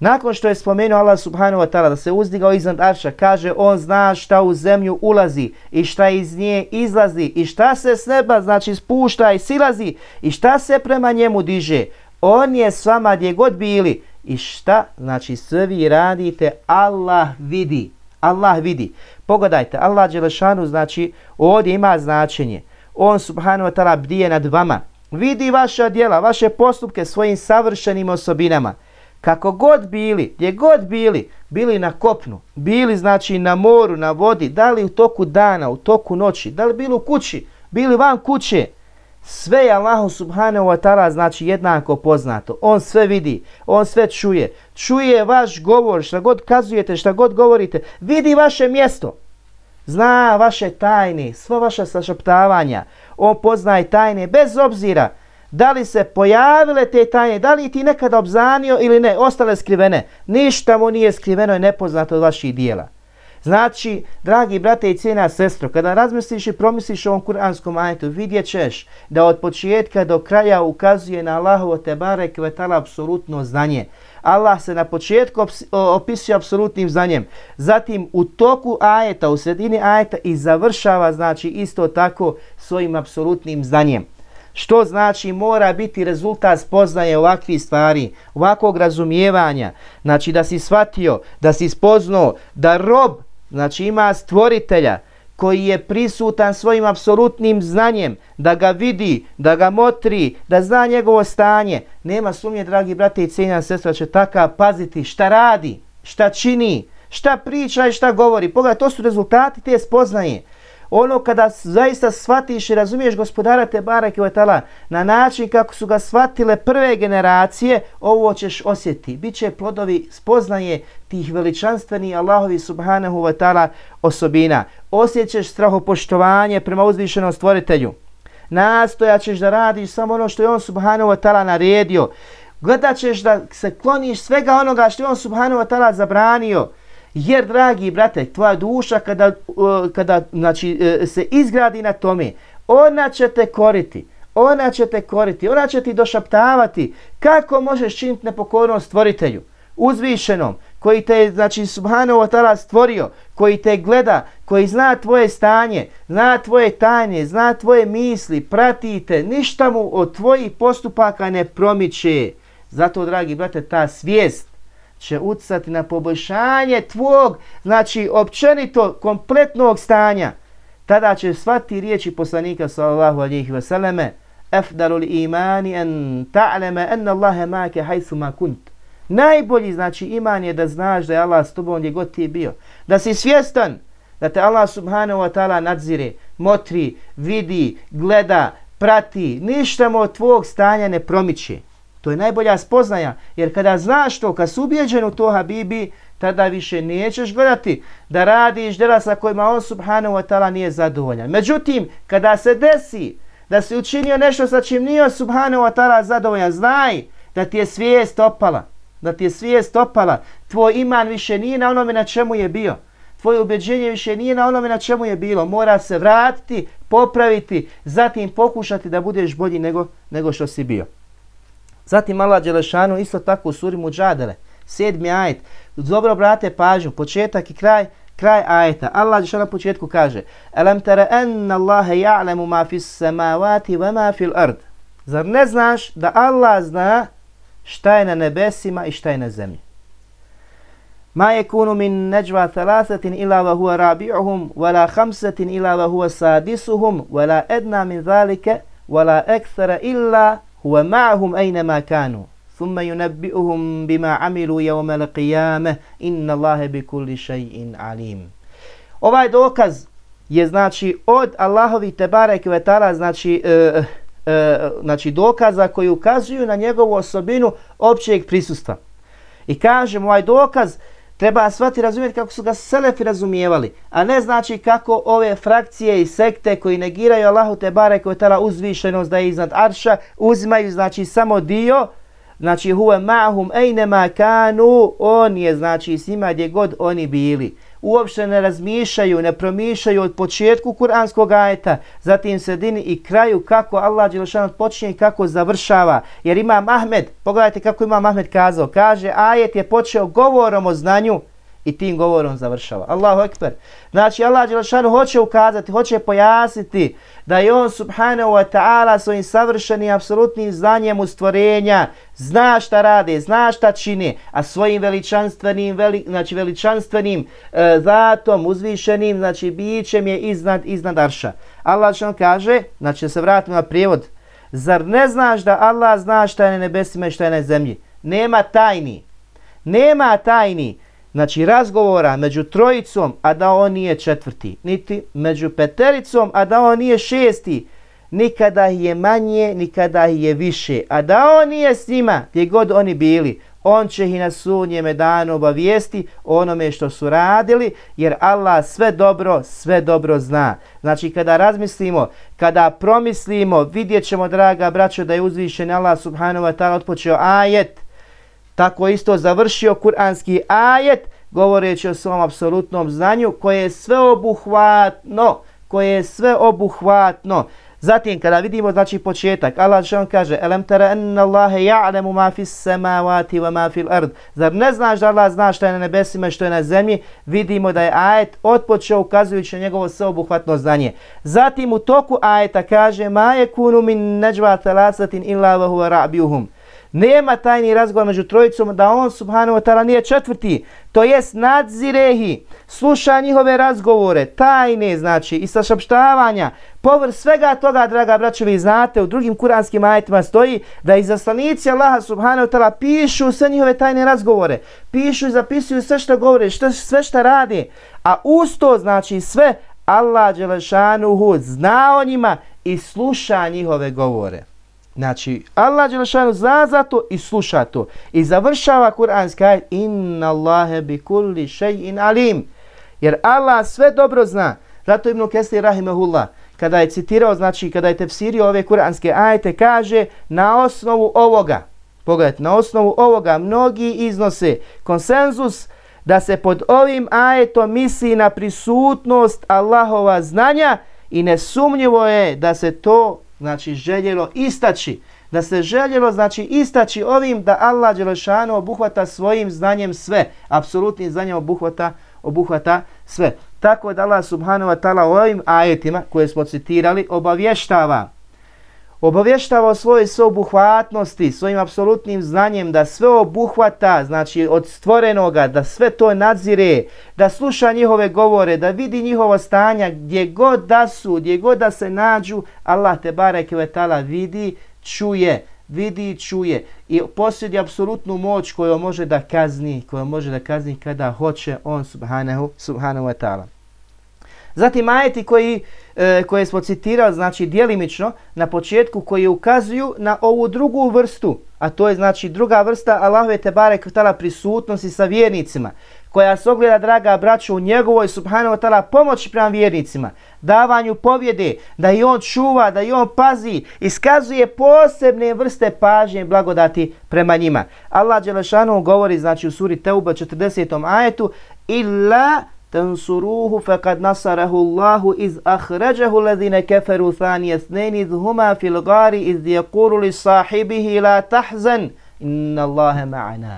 Nakon što je spomenuo Allah subhanahu wa ta'ala da se uzdigao iznad arša, kaže on zna šta u zemlju ulazi i šta iz nje izlazi i šta se s neba znači spušta i silazi i šta se prema njemu diže. On je s vama gdje god bili I šta? Znači sve vi radite, Allah vidi. Allah vidi. Pogledajte, Allah Đelešanu znači ovdje ima značenje. On subhanahu wa ta'ala bdije nad vama. Vidi vaša djela, vaše postupke svojim savršenim osobinama. Kako god bili, gdje god bili, bili na kopnu, bili znači na moru, na vodi, da li u toku dana, u toku noći, da li bili u kući, bili van kuće, Sve je Allahu subhanahu wa ta'ala znači jednako poznato. On sve vidi, on sve čuje. Čuje vaš govor, šta god kazujete, šta god govorite. Vidi vaše mjesto. Zna vaše tajne, sva vaša sašaptavanja. On poznaje tajne bez obzira da li se pojavile te tajne, da li ti nekada obzanio ili ne, ostale skrivene. Ništa mu nije skriveno i nepoznato od vaših dijela. Znači, dragi brate i cijena sestro, kada razmisliš i promisliš o ovom kuranskom ajetu, vidjet ćeš da od početka do kraja ukazuje na Allahovo tebare kvetala apsolutno znanje. Allah se na početku opisuje apsolutnim znanjem. Zatim u toku ajeta, u sredini ajeta i završava znači isto tako svojim apsolutnim znanjem. Što znači mora biti rezultat spoznaje ovakvih stvari, ovakvog razumijevanja. Znači da si shvatio, da si spoznao da rob Znači ima stvoritelja koji je prisutan svojim apsolutnim znanjem da ga vidi, da ga motri, da zna njegovo stanje. Nema sumnje, dragi brate i cijenja sestra, će taka paziti šta radi, šta čini, šta priča i šta govori. Pogledaj, to su rezultati te spoznaje ono kada zaista shvatiš i razumiješ gospodara te barake vatala na način kako su ga shvatile prve generacije, ovo ćeš osjeti. Biće plodovi spoznaje tih veličanstveni Allahovi subhanahu wa ta'ala osobina. Osjećeš strahopoštovanje prema uzvišenom stvoritelju. Nastojaćeš da radiš samo ono što je on subhanahu wa ta'ala naredio. Gledat ćeš da se kloniš svega onoga što je on subhanahu wa ta'ala zabranio. Jer, dragi brate, tvoja duša kada, kada znači, e, se izgradi na tome, ona će te koriti. Ona će te koriti, ona će ti došaptavati kako možeš činiti nepokornost stvoritelju, uzvišenom, koji te, znači, subhanahu wa ta'ala stvorio, koji te gleda, koji zna tvoje stanje, zna tvoje tajne, zna tvoje misli, pratite, ništa mu od tvojih postupaka ne promiče. Zato, dragi brate, ta svijest, će ucati na poboljšanje tvog, znači općenito kompletnog stanja, tada će svati riječi poslanika sallallahu alejhi ve selleme: afdalul imani an ta'lama anna Allaha ma'aka haythu ma kunt. Najbolji znači iman je da znaš da je Allah s tobom gdje god ti je bio. Da si svjestan da te Allah subhanahu wa ta'ala nadzire, motri, vidi, gleda, prati, ništa mu od tvog stanja ne promiče. To je najbolja spoznaja, jer kada znaš to, kad si ubijeđen u to Habibi, tada više nećeš gledati da radiš dela sa kojima on subhanahu wa ta'ala nije zadovoljan. Međutim, kada se desi da si učinio nešto sa čim nije subhanahu wa ta'ala zadovoljan, znaj da ti je svijest opala, da ti je svijest opala, tvoj iman više nije na onome na čemu je bio. Tvoje ubeđenje više nije na onome na čemu je bilo. Mora se vratiti, popraviti, zatim pokušati da budeš bolji nego, nego što si bio. Zatim Allah Đelešanu isto tako u suri Mujadele, sedmi ajet. Dobro brate pažnju, početak i kraj, kraj ajeta. Allah Đelešanu na početku kaže Alam tara enna Allahe ja'lemu ma fis samavati wa ma fil ard. Zar ne znaš da Allah zna šta je na nebesima i šta je na zemlji? Ma yakunu min najwa thalathatin illa wa huwa rabi'uhum wa la khamsatin illa wa huwa sadisuhum wa la adna min dhalika wa la akthara illa huwa ma'ahum ayna ma kanu thumma yunabbi'uhum bima 'amilu yawm al-qiyamah inna Allaha bikulli shay'in 'alim. Ovaj dokaz je znači od Allahovi tebare kvetala znači e, e, znači dokaza koji ukazuju na njegovu osobinu općeg prisustva. I kažem ovaj dokaz treba shvati razumjeti kako su ga selefi razumijevali, a ne znači kako ove frakcije i sekte koji negiraju Allahu te bare koje tala uzvišenost da je iznad arša, uzimaju znači samo dio, znači huve ma'hum ejne ma kanu, on je znači s njima gdje god oni bili uopšte ne razmišljaju, ne promišljaju od početku kuranskog ajeta, zatim sredini i kraju kako Allah Đelešan počinje i kako završava. Jer ima Ahmed, pogledajte kako ima Ahmed kazao, kaže ajet je počeo govorom o znanju, i tim govorom završava. Allahu ekber. Znači Allah Đelešanu hoće ukazati, hoće pojasniti da je on subhanahu wa ta'ala svojim savršenim apsolutnim znanjem u stvorenja zna šta rade, zna šta čini, a svojim veličanstvenim, veli, znači veličanstvenim e, zatom, uzvišenim, znači bićem je iznad, iznad arša. Allah što kaže, znači se vratimo na prijevod, zar ne znaš da Allah zna šta je na nebesima i šta je na zemlji? Nema tajni. Nema tajni znači razgovora među trojicom, a da on nije četvrti, niti među petericom, a da on nije šesti, nikada je manje, nikada je više, a da on nije s njima, gdje god oni bili, on će ih na sunnjeme danu obavijesti onome što su radili, jer Allah sve dobro, sve dobro zna. Znači kada razmislimo, kada promislimo, vidjet ćemo, draga braćo, da je uzvišen Allah subhanahu wa ta'ala otpočeo ajet, tako isto završio kuranski ajet govoreći o svom apsolutnom znanju koje je sveobuhvatno, koje je sveobuhvatno. Zatim kada vidimo znači početak, Allah što kaže: "Alam tara anna Allaha ya'lamu ma fis samawati wa ma fil ard." Zar ne znaš da Allah zna šta je na nebesima i što je na zemlji? Vidimo da je ajet otpočeo ukazujući na njegovo sveobuhvatno znanje. Zatim u toku ajeta kaže: "Ma yakunu min najwa thalathatin illa wa huwa rabiuhum." Nema tajni razgovor među trojicom da on subhanahu wa ta'ala nije četvrti. To jest nadzirehi, sluša njihove razgovore, tajne znači i sašapštavanja. Povr svega toga, draga braćovi, znate, u drugim kuranskim ajetima stoji da i zaslanici Allaha subhanahu wa ta'ala pišu sve njihove tajne razgovore. Pišu i zapisuju sve što govore, što, sve što rade. A usto znači sve Allah Đelešanuhu zna o njima i sluša njihove govore. Znači, Allah Đelešanu zna za to i sluša to. I završava Kur'anski ajet Inna Allahe bi kulli še'in alim. Jer Allah sve dobro zna. Zato Ibn Kesli Rahimahullah, kada je citirao, znači kada je tefsirio ove kuranske ajete, kaže na osnovu ovoga, pogledajte, na osnovu ovoga mnogi iznose konsenzus da se pod ovim ajetom misli na prisutnost Allahova znanja i nesumnjivo je da se to znači željelo istaći, da se željelo znači istaći ovim da Allah Đelešanu obuhvata svojim znanjem sve, apsolutnim znanjem obuhvata, obuhvata sve. Tako da Allah subhanahu wa ta'ala ovim ajetima koje smo citirali obavještava obavještava o svojoj sveobuhvatnosti, svojim apsolutnim znanjem da sve obuhvata, znači od stvorenoga, da sve to nadzire, da sluša njihove govore, da vidi njihovo stanja gdje god da su, gdje god da se nađu, Allah te barek vetala vidi, čuje, vidi i čuje i posjedi apsolutnu moć koju može da kazni, koju može da kazni kada hoće on subhanahu, subhanahu wa ta'ala. Zatim ajeti koji, e, koje smo citirali, znači dijelimično na početku, koji ukazuju na ovu drugu vrstu, a to je znači druga vrsta Allahove Tebare Kvitala prisutnosti sa vjernicima, koja se ogleda, draga braću, u njegovoj subhanahu wa ta'ala pomoći prema vjernicima, davanju pobjede, da i on čuva, da i on pazi, iskazuje posebne vrste pažnje i blagodati prema njima. Allah Đelešanu govori, znači u suri Teuba 40. ajetu, illa تنصروه فقد نصره الله إذ أخرجه الذين كفروا ثاني اثنين إذ هما في الغار إذ يقول لصاحبه لا تحزن إن الله معنا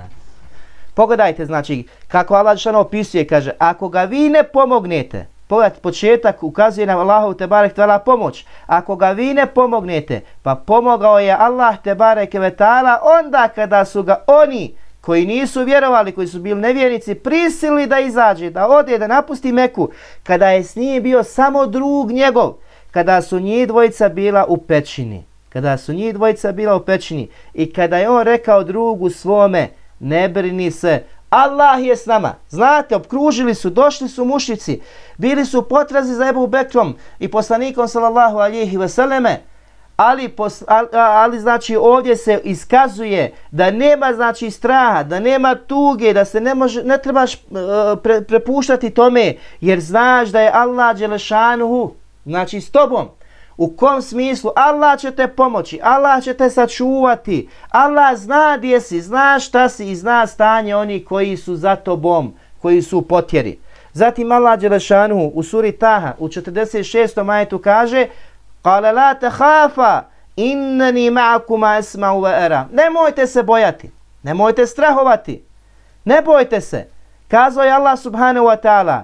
Pogledajte, znači, kako Allah što opisuje, kaže, ako ga vi ne pomognete, pogledajte, početak ukazuje nam Allahu te barek tvala pomoć, ako ga vi ne pomognete, pa pomogao je Allah te barek vetala onda kada su ga oni koji nisu vjerovali, koji su bili nevjernici, prisili da izađe, da ode, da napusti Meku, kada je s njim bio samo drug njegov, kada su njih dvojica bila u pećini, kada su njih dvojica bila u pećini i kada je on rekao drugu svome, ne brini se, Allah je s nama. Znate, obkružili su, došli su mušici, bili su potrazi za Ebu Bekrom i poslanikom sallallahu alihi veseleme, ali, pos, ali, ali znači ovdje se iskazuje da nema znači straha, da nema tuge, da se ne, može, ne trebaš uh, pre, prepuštati tome, jer znaš da je Allah Đelešanuhu, znači s tobom. U kom smislu? Allah će te pomoći, Allah će te sačuvati, Allah zna gdje si, zna šta si i zna stanje oni koji su za tobom, koji su potjeri. Zatim Allah Đelešanuhu u suri Taha u 46. majetu kaže Kale la te hafa, innani ma'akuma esma'u wa era. Nemojte se bojati, nemojte strahovati, ne bojte se. Kazao je Allah subhanahu wa ta'ala,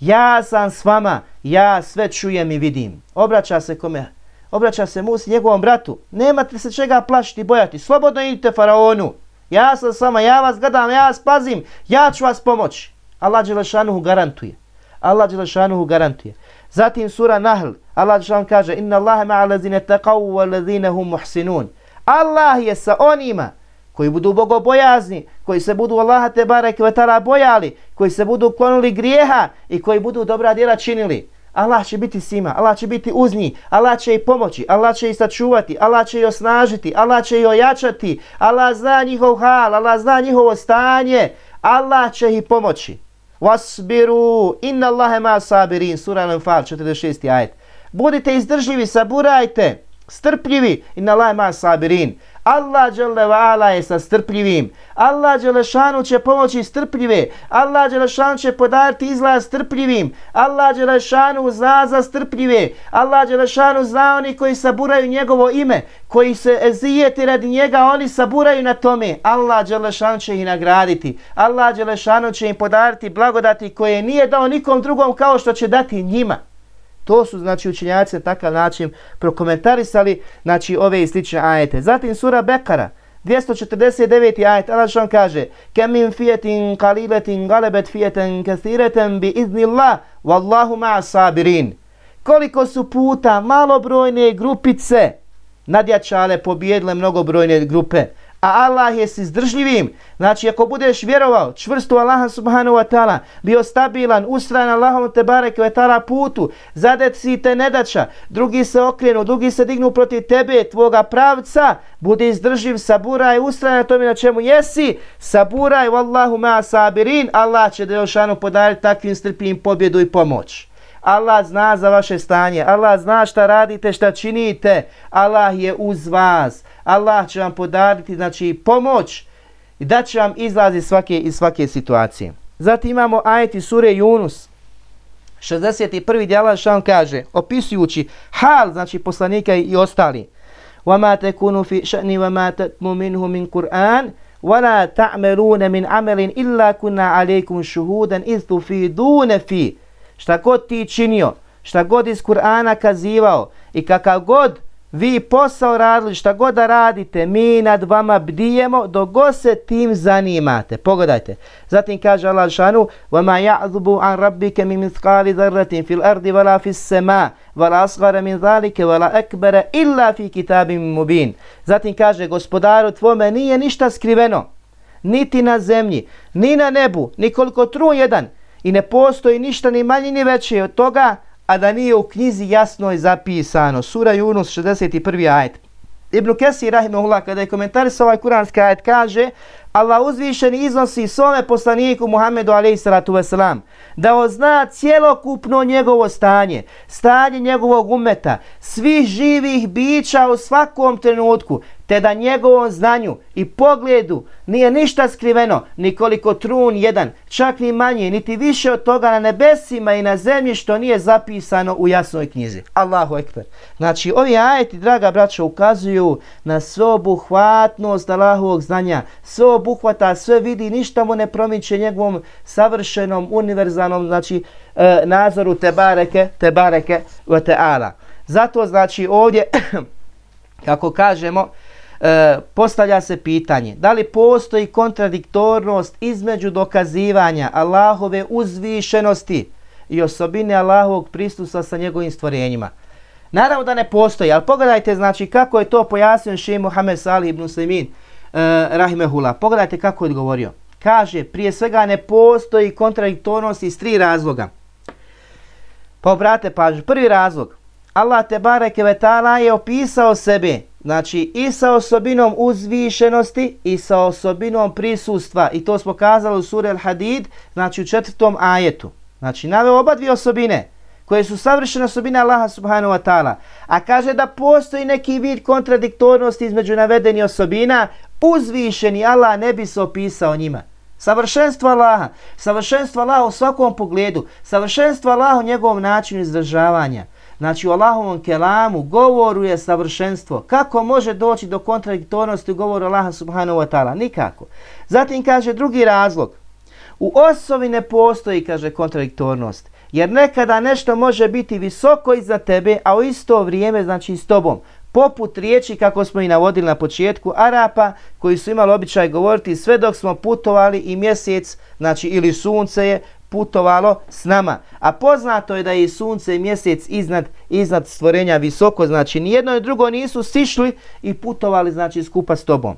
ja sam s vama, ja sve čujem i vidim. Obraća se kome? Obraća se Musi njegovom bratu. Nemate se čega plašiti i bojati. Slobodno idite faraonu. Ja sam s vama, ja vas gledam, ja vas pazim, ja ću vas pomoći. Allah Đelešanuhu garantuje. Allah Đelešanuhu garantuje. Zatim sura Nahl, Allah džan kaže Inna Allahe ma'a lazine taqavu wa lazine hum muhsinun. Allah je sa onima koji budu bogobojazni, koji se budu Allaha te barek vetara bojali, koji se budu klonili grijeha i koji budu dobra djela činili. Allah će biti s njima, Allah će biti uz njih, Allah će ih pomoći, Allah će ih sačuvati, Allah će ih osnažiti, Allah će ih ojačati, Allah zna njihov hal, Allah zna njihovo stanje, Allah će ih pomoći. Wasbiru inna Allahe ma sabirin. Sura Al-Anfal 46. ajet. Budite izdržljivi, saburajte, strpljivi. Inna Allahe ma sabirin. Allah Đelevala je sa strpljivim. Allah Đelešanu će pomoći strpljive. Allah Đelešanu će podariti izlaz strpljivim. Allah Đelešanu zna za strpljive. Allah Đelešanu zna oni koji saburaju njegovo ime, koji se ezijeti radi njega, oni saburaju na tome. Allah Đelešanu će ih nagraditi. Allah Đelešanu će im podariti blagodati koje nije dao nikom drugom kao što će dati njima. To su znači učenjaci na takav način prokomentarisali znači ove i slične ajete. Zatim sura Bekara 249. ajet Allah što kaže Kem min fijetin kaliletin galebet fijeten kathireten bi iznillah wallahu ma sabirin. Koliko su puta malobrojne grupice nadjačale, pobjedle mnogobrojne grupe a Allah je s izdržljivim. Znači, ako budeš vjerovao čvrsto Allaha subhanahu wa ta'ala, bio stabilan, ustrajan Allahom te barek ve ta'ala putu, zadet si te nedača, drugi se okrenu, drugi se dignu protiv tebe, tvoga pravca, budi izdrživ, saburaj, ustrajan tome na čemu jesi, saburaj, wallahu ma sabirin, Allah će da još podariti takvim strpljim pobjedu i pomoć. Allah zna za vaše stanje, Allah zna šta radite, šta činite, Allah je uz vas. Allah će vam podariti znači pomoć i da će vam izlazi svake iz svake situacije. Zatim imamo ajeti sure Yunus. 61. djela šan kaže, opisujući hal, znači poslanika i ostali. وَمَا تَكُونُ فِي شَأْنِ وَمَا تَتْمُ مِنْهُ مِنْ قُرْآنِ وَلَا تَعْمَلُونَ مِنْ عَمَلٍ إِلَّا كُنَّا عَلَيْكُمْ شُهُودًا إِذْ تُفِيدُونَ فِي Šta god ti činio, šta god iz Kur'ana kazivao i kakav god vi posao radili, šta god da radite, mi nad vama bdijemo dok god se tim zanimate. Pogledajte. Zatim kaže Allah šanu وَمَا يَعْذُبُ عَنْ رَبِّكَ مِنْ مِثْقَالِ ذَرَّةٍ فِي الْأَرْضِ وَلَا فِي السَّمَا وَلَا أَصْغَرَ مِنْ ذَلِكَ وَلَا أَكْبَرَ إِلَّا فِي كِتَابٍ مُبِينٍ Zatim kaže gospodaru tvome nije ništa skriveno, niti na zemlji, ni na nebu, nikoliko trun jedan i ne postoji ništa ni manje ni veće od toga a da nije u knjizi jasno je zapisano. Sura Yunus 61. ajet. Ibn Kesir rahimahullah kada je komentarisao ovaj kuranski ajet kaže Allah uzvišen iznosi svome poslaniku Muhammedu alaihissalatu wasalam da on zna cjelokupno njegovo stanje, stanje njegovog umeta, svih živih bića u svakom trenutku, te da njegovom znanju i pogledu nije ništa skriveno, nikoliko trun jedan, čak ni manje, niti više od toga na nebesima i na zemlji što nije zapisano u jasnoj knjizi. Allahu ekber. Znači, ovi ajeti, draga braćo, ukazuju na sveobuhvatnost Allahovog znanja, Sve obuhvata, sve vidi, ništa mu ne promiče njegovom savršenom, univerzalnom, znači, e, nazoru te bareke, te bareke, te ala. Zato, znači, ovdje, kako kažemo, e, postavlja se pitanje da li postoji kontradiktornost između dokazivanja Allahove uzvišenosti i osobine Allahovog pristusa sa njegovim stvorenjima. Naravno da ne postoji, ali pogledajte znači kako je to pojasnio še Muhammed Salih ibn Slimin e, Rahimehullah. Pogledajte kako je odgovorio. Kaže, prije svega ne postoji kontradiktornost iz tri razloga. Pa obrate pažnju. Prvi razlog. Allah te bareke ve taala je opisao sebe, znači i sa osobinom uzvišenosti i sa osobinom prisustva. I to smo kazali u suri Al-Hadid, znači u četvrtom ajetu. Znači naveo oba dvije osobine koje su savršene osobine Allaha subhanahu wa ta'ala. A kaže da postoji neki vid kontradiktornosti između navedeni osobina, uzvišeni Allah ne bi se opisao njima. Savršenstvo Allaha, savršenstvo Allaha u svakom pogledu, savršenstvo Allaha u njegovom načinu izdržavanja. Znači u Allahovom kelamu govoru je savršenstvo. Kako može doći do kontradiktornosti u govoru Allaha subhanahu wa ta'ala? Nikako. Zatim kaže drugi razlog. U osobi ne postoji, kaže, kontradiktornost. Jer nekada nešto može biti visoko iza tebe, a u isto vrijeme, znači s tobom. Poput riječi, kako smo i navodili na početku, Arapa, koji su imali običaj govoriti sve dok smo putovali i mjesec, znači ili sunce je, putovalo s nama. A poznato je da je sunce i mjesec iznad, iznad stvorenja visoko, znači nijedno i drugo nisu sišli i putovali, znači skupa s tobom.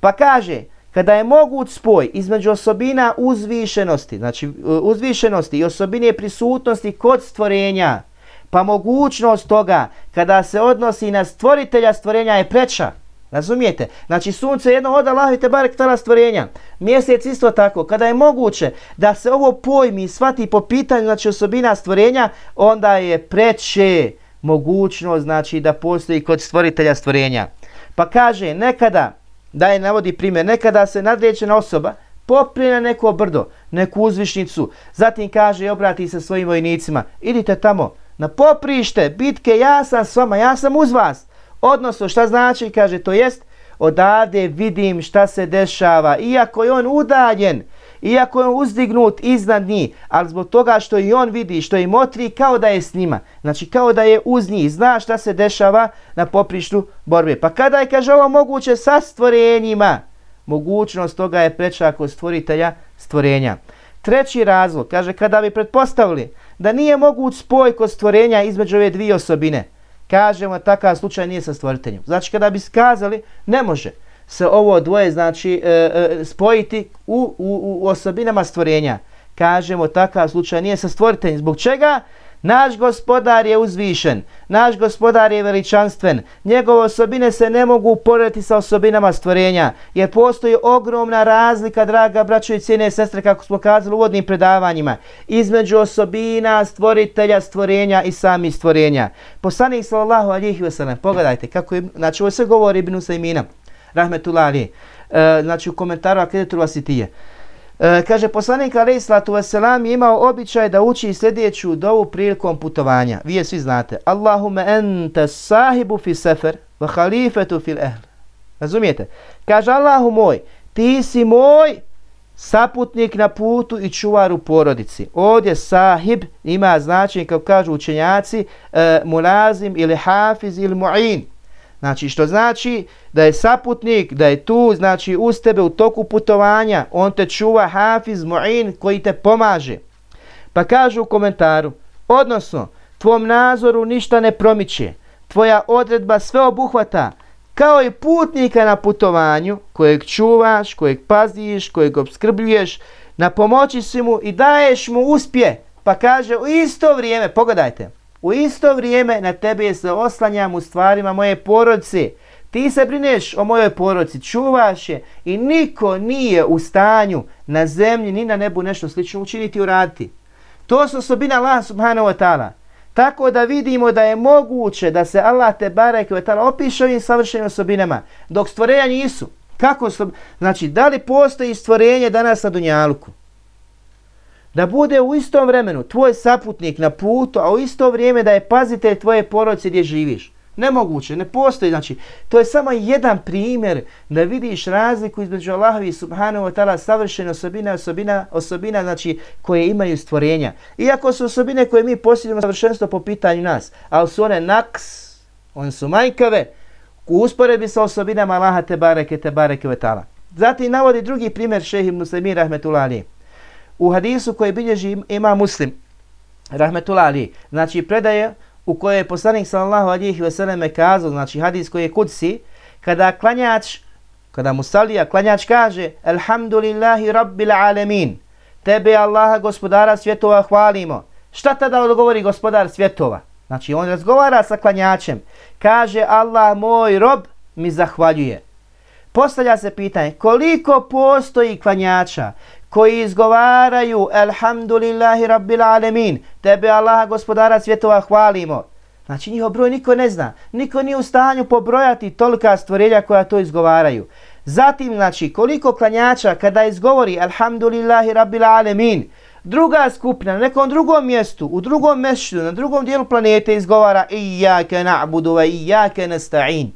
Pa kaže, kada je moguć spoj između osobina uzvišenosti, znači e, uzvišenosti i osobine prisutnosti kod stvorenja, pa mogućnost toga kada se odnosi na stvoritelja stvorenja je preča. Razumijete? Znači sunce je jedno od Allah i te barek tala stvorenja. Mjesec isto tako. Kada je moguće da se ovo pojmi i shvati po pitanju znači osobina stvorenja, onda je preče mogućnost znači da postoji kod stvoritelja stvorenja. Pa kaže nekada da je navodi primjer, nekada se nadređena osoba poprije na neko brdo, neku uzvišnicu, zatim kaže i obrati se svojim vojnicima, idite tamo na poprište bitke, ja sam s vama, ja sam uz vas. Odnosno, šta znači, kaže, to jest, odavde vidim šta se dešava, iako je on udaljen, iako je on uzdignut iznad njih, ali zbog toga što i on vidi, što im otri, kao da je s njima. Znači, kao da je uz njih, zna šta se dešava na poprištu borbe. Pa kada je, kaže, ovo moguće sa stvorenjima, mogućnost toga je preča kod stvoritelja stvorenja. Treći razlog, kaže, kada bi pretpostavili da nije moguć spoj kod stvorenja između ove dvije osobine, kažemo takav slučaj nije sa stvoriteljem. Znači kada bi skazali ne može se ovo dvoje znači e, e, spojiti u, u, u osobinama stvorenja. Kažemo takav slučaj nije sa stvoriteljem. Zbog čega? Naš gospodar je uzvišen, naš gospodar je veličanstven, njegove osobine se ne mogu uporediti sa osobinama stvorenja, jer postoji ogromna razlika, draga braćo i cijene sestre, kako smo kazali u uvodnim predavanjima, između osobina stvoritelja stvorenja i sami stvorenja. Poslanik sallallahu alihi wasallam, pogledajte kako je, znači ovo sve govori Ibn Usaymina, rahmetullahi, e, znači u komentaru Akedetul Vasitije, E, kaže poslanik alaih salatu wasalam je imao običaj da uči sljedeću dovu prilikom putovanja. Vi je svi znate. Allahume ente sahibu fi sefer wa halifetu fil ehl. Razumijete? Kaže Allahu moj, ti si moj saputnik na putu i čuvar u porodici. Ovdje sahib ima značenje, kao kažu učenjaci, e, mulazim ili hafiz ili mu'in. Znači što znači da je saputnik, da je tu, znači uz tebe u toku putovanja, on te čuva hafiz mu'in koji te pomaže. Pa kažu u komentaru, odnosno tvom nazoru ništa ne promiče, tvoja odredba sve obuhvata, kao i putnika na putovanju kojeg čuvaš, kojeg paziš, kojeg obskrbljuješ, na pomoći si mu i daješ mu uspje. Pa kaže u isto vrijeme, pogledajte, U isto vrijeme na tebe se oslanjam u stvarima moje porodice. Ti se brineš o mojoj porodici, čuvaš je i niko nije u stanju na zemlji ni na nebu nešto slično učiniti i uraditi. To su osobina Allah subhanahu wa ta'ala. Tako da vidimo da je moguće da se Allah te barek wa ta'ala opiše ovim savršenim osobinama, dok stvorenja nisu. Kako su, znači, da li postoji stvorenje danas na Dunjaluku? Da bude u istom vremenu tvoj saputnik na putu, a u isto vrijeme da je pazitelj tvoje porodice gdje živiš. Nemoguće, ne postoji. Znači, to je samo jedan primjer da vidiš razliku između Allahovi subhanahu wa ta'ala savršene osobine, osobina, osobina znači, koje imaju stvorenja. Iako su osobine koje mi posjedimo savršenstvo po pitanju nas, ali su one naks, one su majkave, u usporedbi sa osobinama Allaha te bareke te bareke vetala. Zatim navodi drugi primjer šehi Muslimi rahmetulali. U hadisu koji bilježi ima muslim rahmetulali, znači predaje u kojoj je poslanik sallallahu alihi veseleme kazao, znači hadis koji je kudsi, kada klanjač, kada musalija klanjač kaže Alhamdulillahi rabbil alemin, tebe Allaha gospodara svjetova hvalimo. Šta tada odgovori gospodar svjetova? Znači on razgovara sa klanjačem. Kaže Allah moj rob mi zahvaljuje. Postavlja se pitanje koliko postoji klanjača koji izgovaraju Alhamdulillahi Rabbil Alemin, tebe Allaha gospodara svjetova hvalimo. Znači njihov broj niko ne zna. Niko nije u stanju pobrojati tolika stvorenja koja to izgovaraju. Zatim, znači, koliko klanjača kada izgovori Alhamdulillahi Rabbil Alemin, druga skupina na nekom drugom mjestu, u drugom mešću, na drugom dijelu planete izgovara Iyake na'budu wa iyake nasta'in.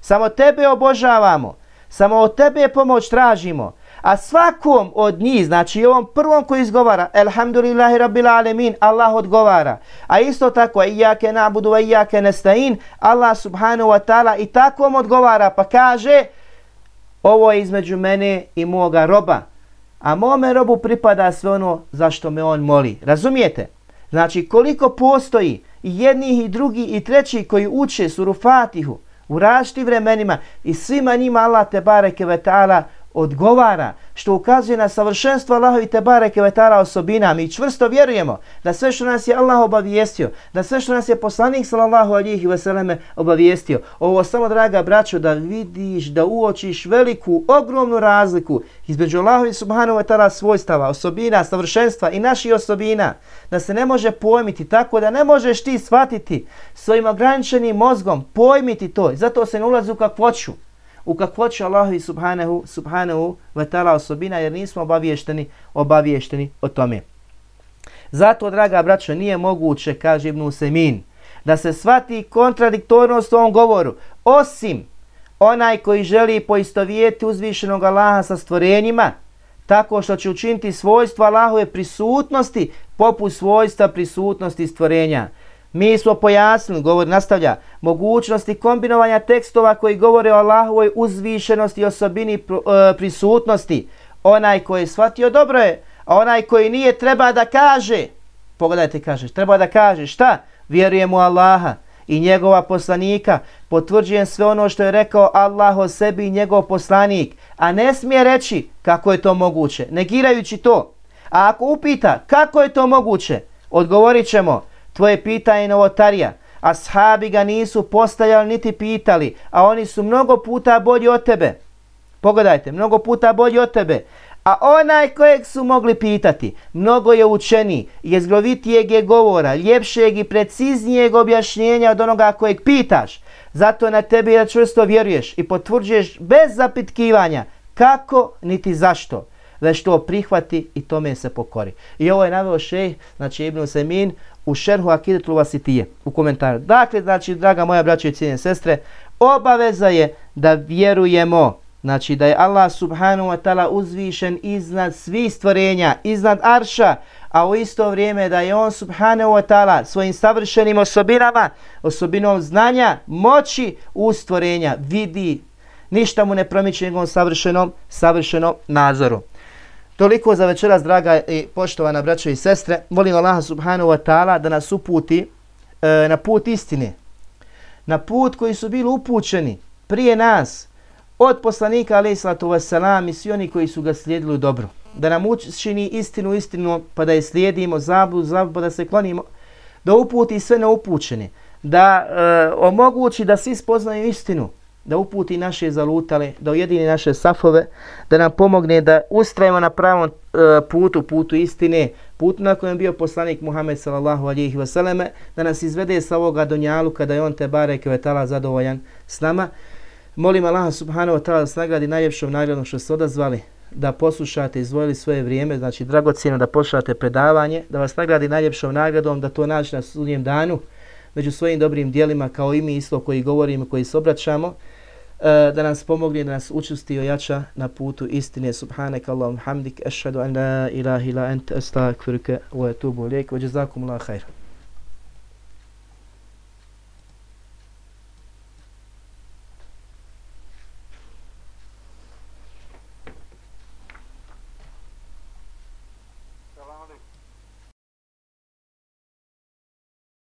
Samo tebe obožavamo, samo od tebe pomoć tražimo. A svakom od njih, znači ovom prvom koji izgovara Alhamdulillahi Rabbil Alemin, Allah odgovara. A isto tako, Iyake na'budu wa iyake nesta'in, Allah subhanahu wa ta'ala i takvom odgovara pa kaže ovo je između mene i moga roba a mome robu pripada sve ono za što me on moli. Razumijete? Znači koliko postoji i jednih i drugi i treći koji uče suru Fatihu u različitim vremenima i svima njima Allah te bareke ve ta'ala odgovara, što ukazuje na savršenstvo Allahovi te bareke vetara osobina. Mi čvrsto vjerujemo da sve što nas je Allah obavijestio, da sve što nas je poslanik sallallahu alihi veseleme obavijestio. Ovo samo, draga braćo, da vidiš, da uočiš veliku, ogromnu razliku između Allahovi subhanahu vetara svojstava, osobina, savršenstva i naših osobina. Da se ne može pojmiti tako da ne možeš ti shvatiti svojim ograničenim mozgom, pojmiti to. Zato se ne ulazi u kakvoću u kakvoću Allahovi subhanahu, subhanahu wa ta'ala osobina jer nismo obaviješteni, obaviješteni o tome. Zato, draga braćo, nije moguće, kaže Ibn Usemin, da se svati kontradiktornost u ovom govoru, osim onaj koji želi poistovijeti uzvišenog Allaha sa stvorenjima, tako što će učiniti svojstva Allahove prisutnosti poput svojstva prisutnosti stvorenja. Mi smo pojasnili, govor nastavlja, mogućnosti kombinovanja tekstova koji govore o Allahovoj uzvišenosti i osobini pr e, prisutnosti. Onaj koji je shvatio dobro je, a onaj koji nije treba da kaže, pogledajte kaže, treba da kaže šta? Vjerujem u Allaha i njegova poslanika, potvrđujem sve ono što je rekao Allah o sebi i njegov poslanik, a ne smije reći kako je to moguće, negirajući to. A ako upita kako je to moguće, odgovorit ćemo, tvoje pitanje novotarija. Ashabi ga nisu postavljali niti pitali, a oni su mnogo puta bolji od tebe. Pogledajte, mnogo puta bolji od tebe. A onaj kojeg su mogli pitati, mnogo je učeni, jezgrovitijeg je govora, ljepšeg i preciznijeg objašnjenja od onoga kojeg pitaš. Zato na tebi da čvrsto vjeruješ i potvrđuješ bez zapitkivanja kako niti zašto već to prihvati i tome se pokori. I ovo je naveo šejh, znači Ibn Semin, u šerhu Akidetul Vasitije, u komentaru. Dakle, znači, draga moja braća i cijene sestre, obaveza je da vjerujemo, znači da je Allah subhanahu wa ta'ala uzvišen iznad svih stvorenja, iznad arša, a u isto vrijeme da je on subhanahu wa ta'ala svojim savršenim osobinama, osobinom znanja, moći u stvorenja, vidi, ništa mu ne promiče njegovom savršenom, savršenom nazoru. Toliko za večeras, draga i poštovana braćo i sestre. Molim Allaha subhanahu wa ta'ala da nas uputi e, na put istine. Na put koji su bili upućeni prije nas od poslanika alaih salatu wasalam i svi oni koji su ga slijedili dobro. Da nam učini istinu istinu pa da je slijedimo, zablu, zablu pa da se klonimo. Da uputi sve neupućene. Da e, omogući da svi spoznaju istinu da uputi naše zalutale, da ujedini naše safove, da nam pomogne da ustrajemo na pravom e, putu, putu istine, putu na kojem bio poslanik Muhammed sallallahu alihi vseleme, da nas izvede sa ovoga donjalu kada je on te bare kvetala zadovoljan s nama. Molim Allah subhanahu wa ta'ala da se nagradi najljepšom nagradom što ste odazvali, da poslušate, izvojili svoje vrijeme, znači dragocjeno da poslušate predavanje, da vas nagradi najljepšom nagradom, da to naći na sudnjem danu, među svojim dobrim dijelima kao i mi isto koji govorimo, koji se obraćamo, E, da nas pomogne, da nas učusti i ojača na putu istine. Subhanak Allahum hamdik, ašhadu an la ilaha ila ent, astakfiruke, wa etubu lijek, wa jazakum la khair.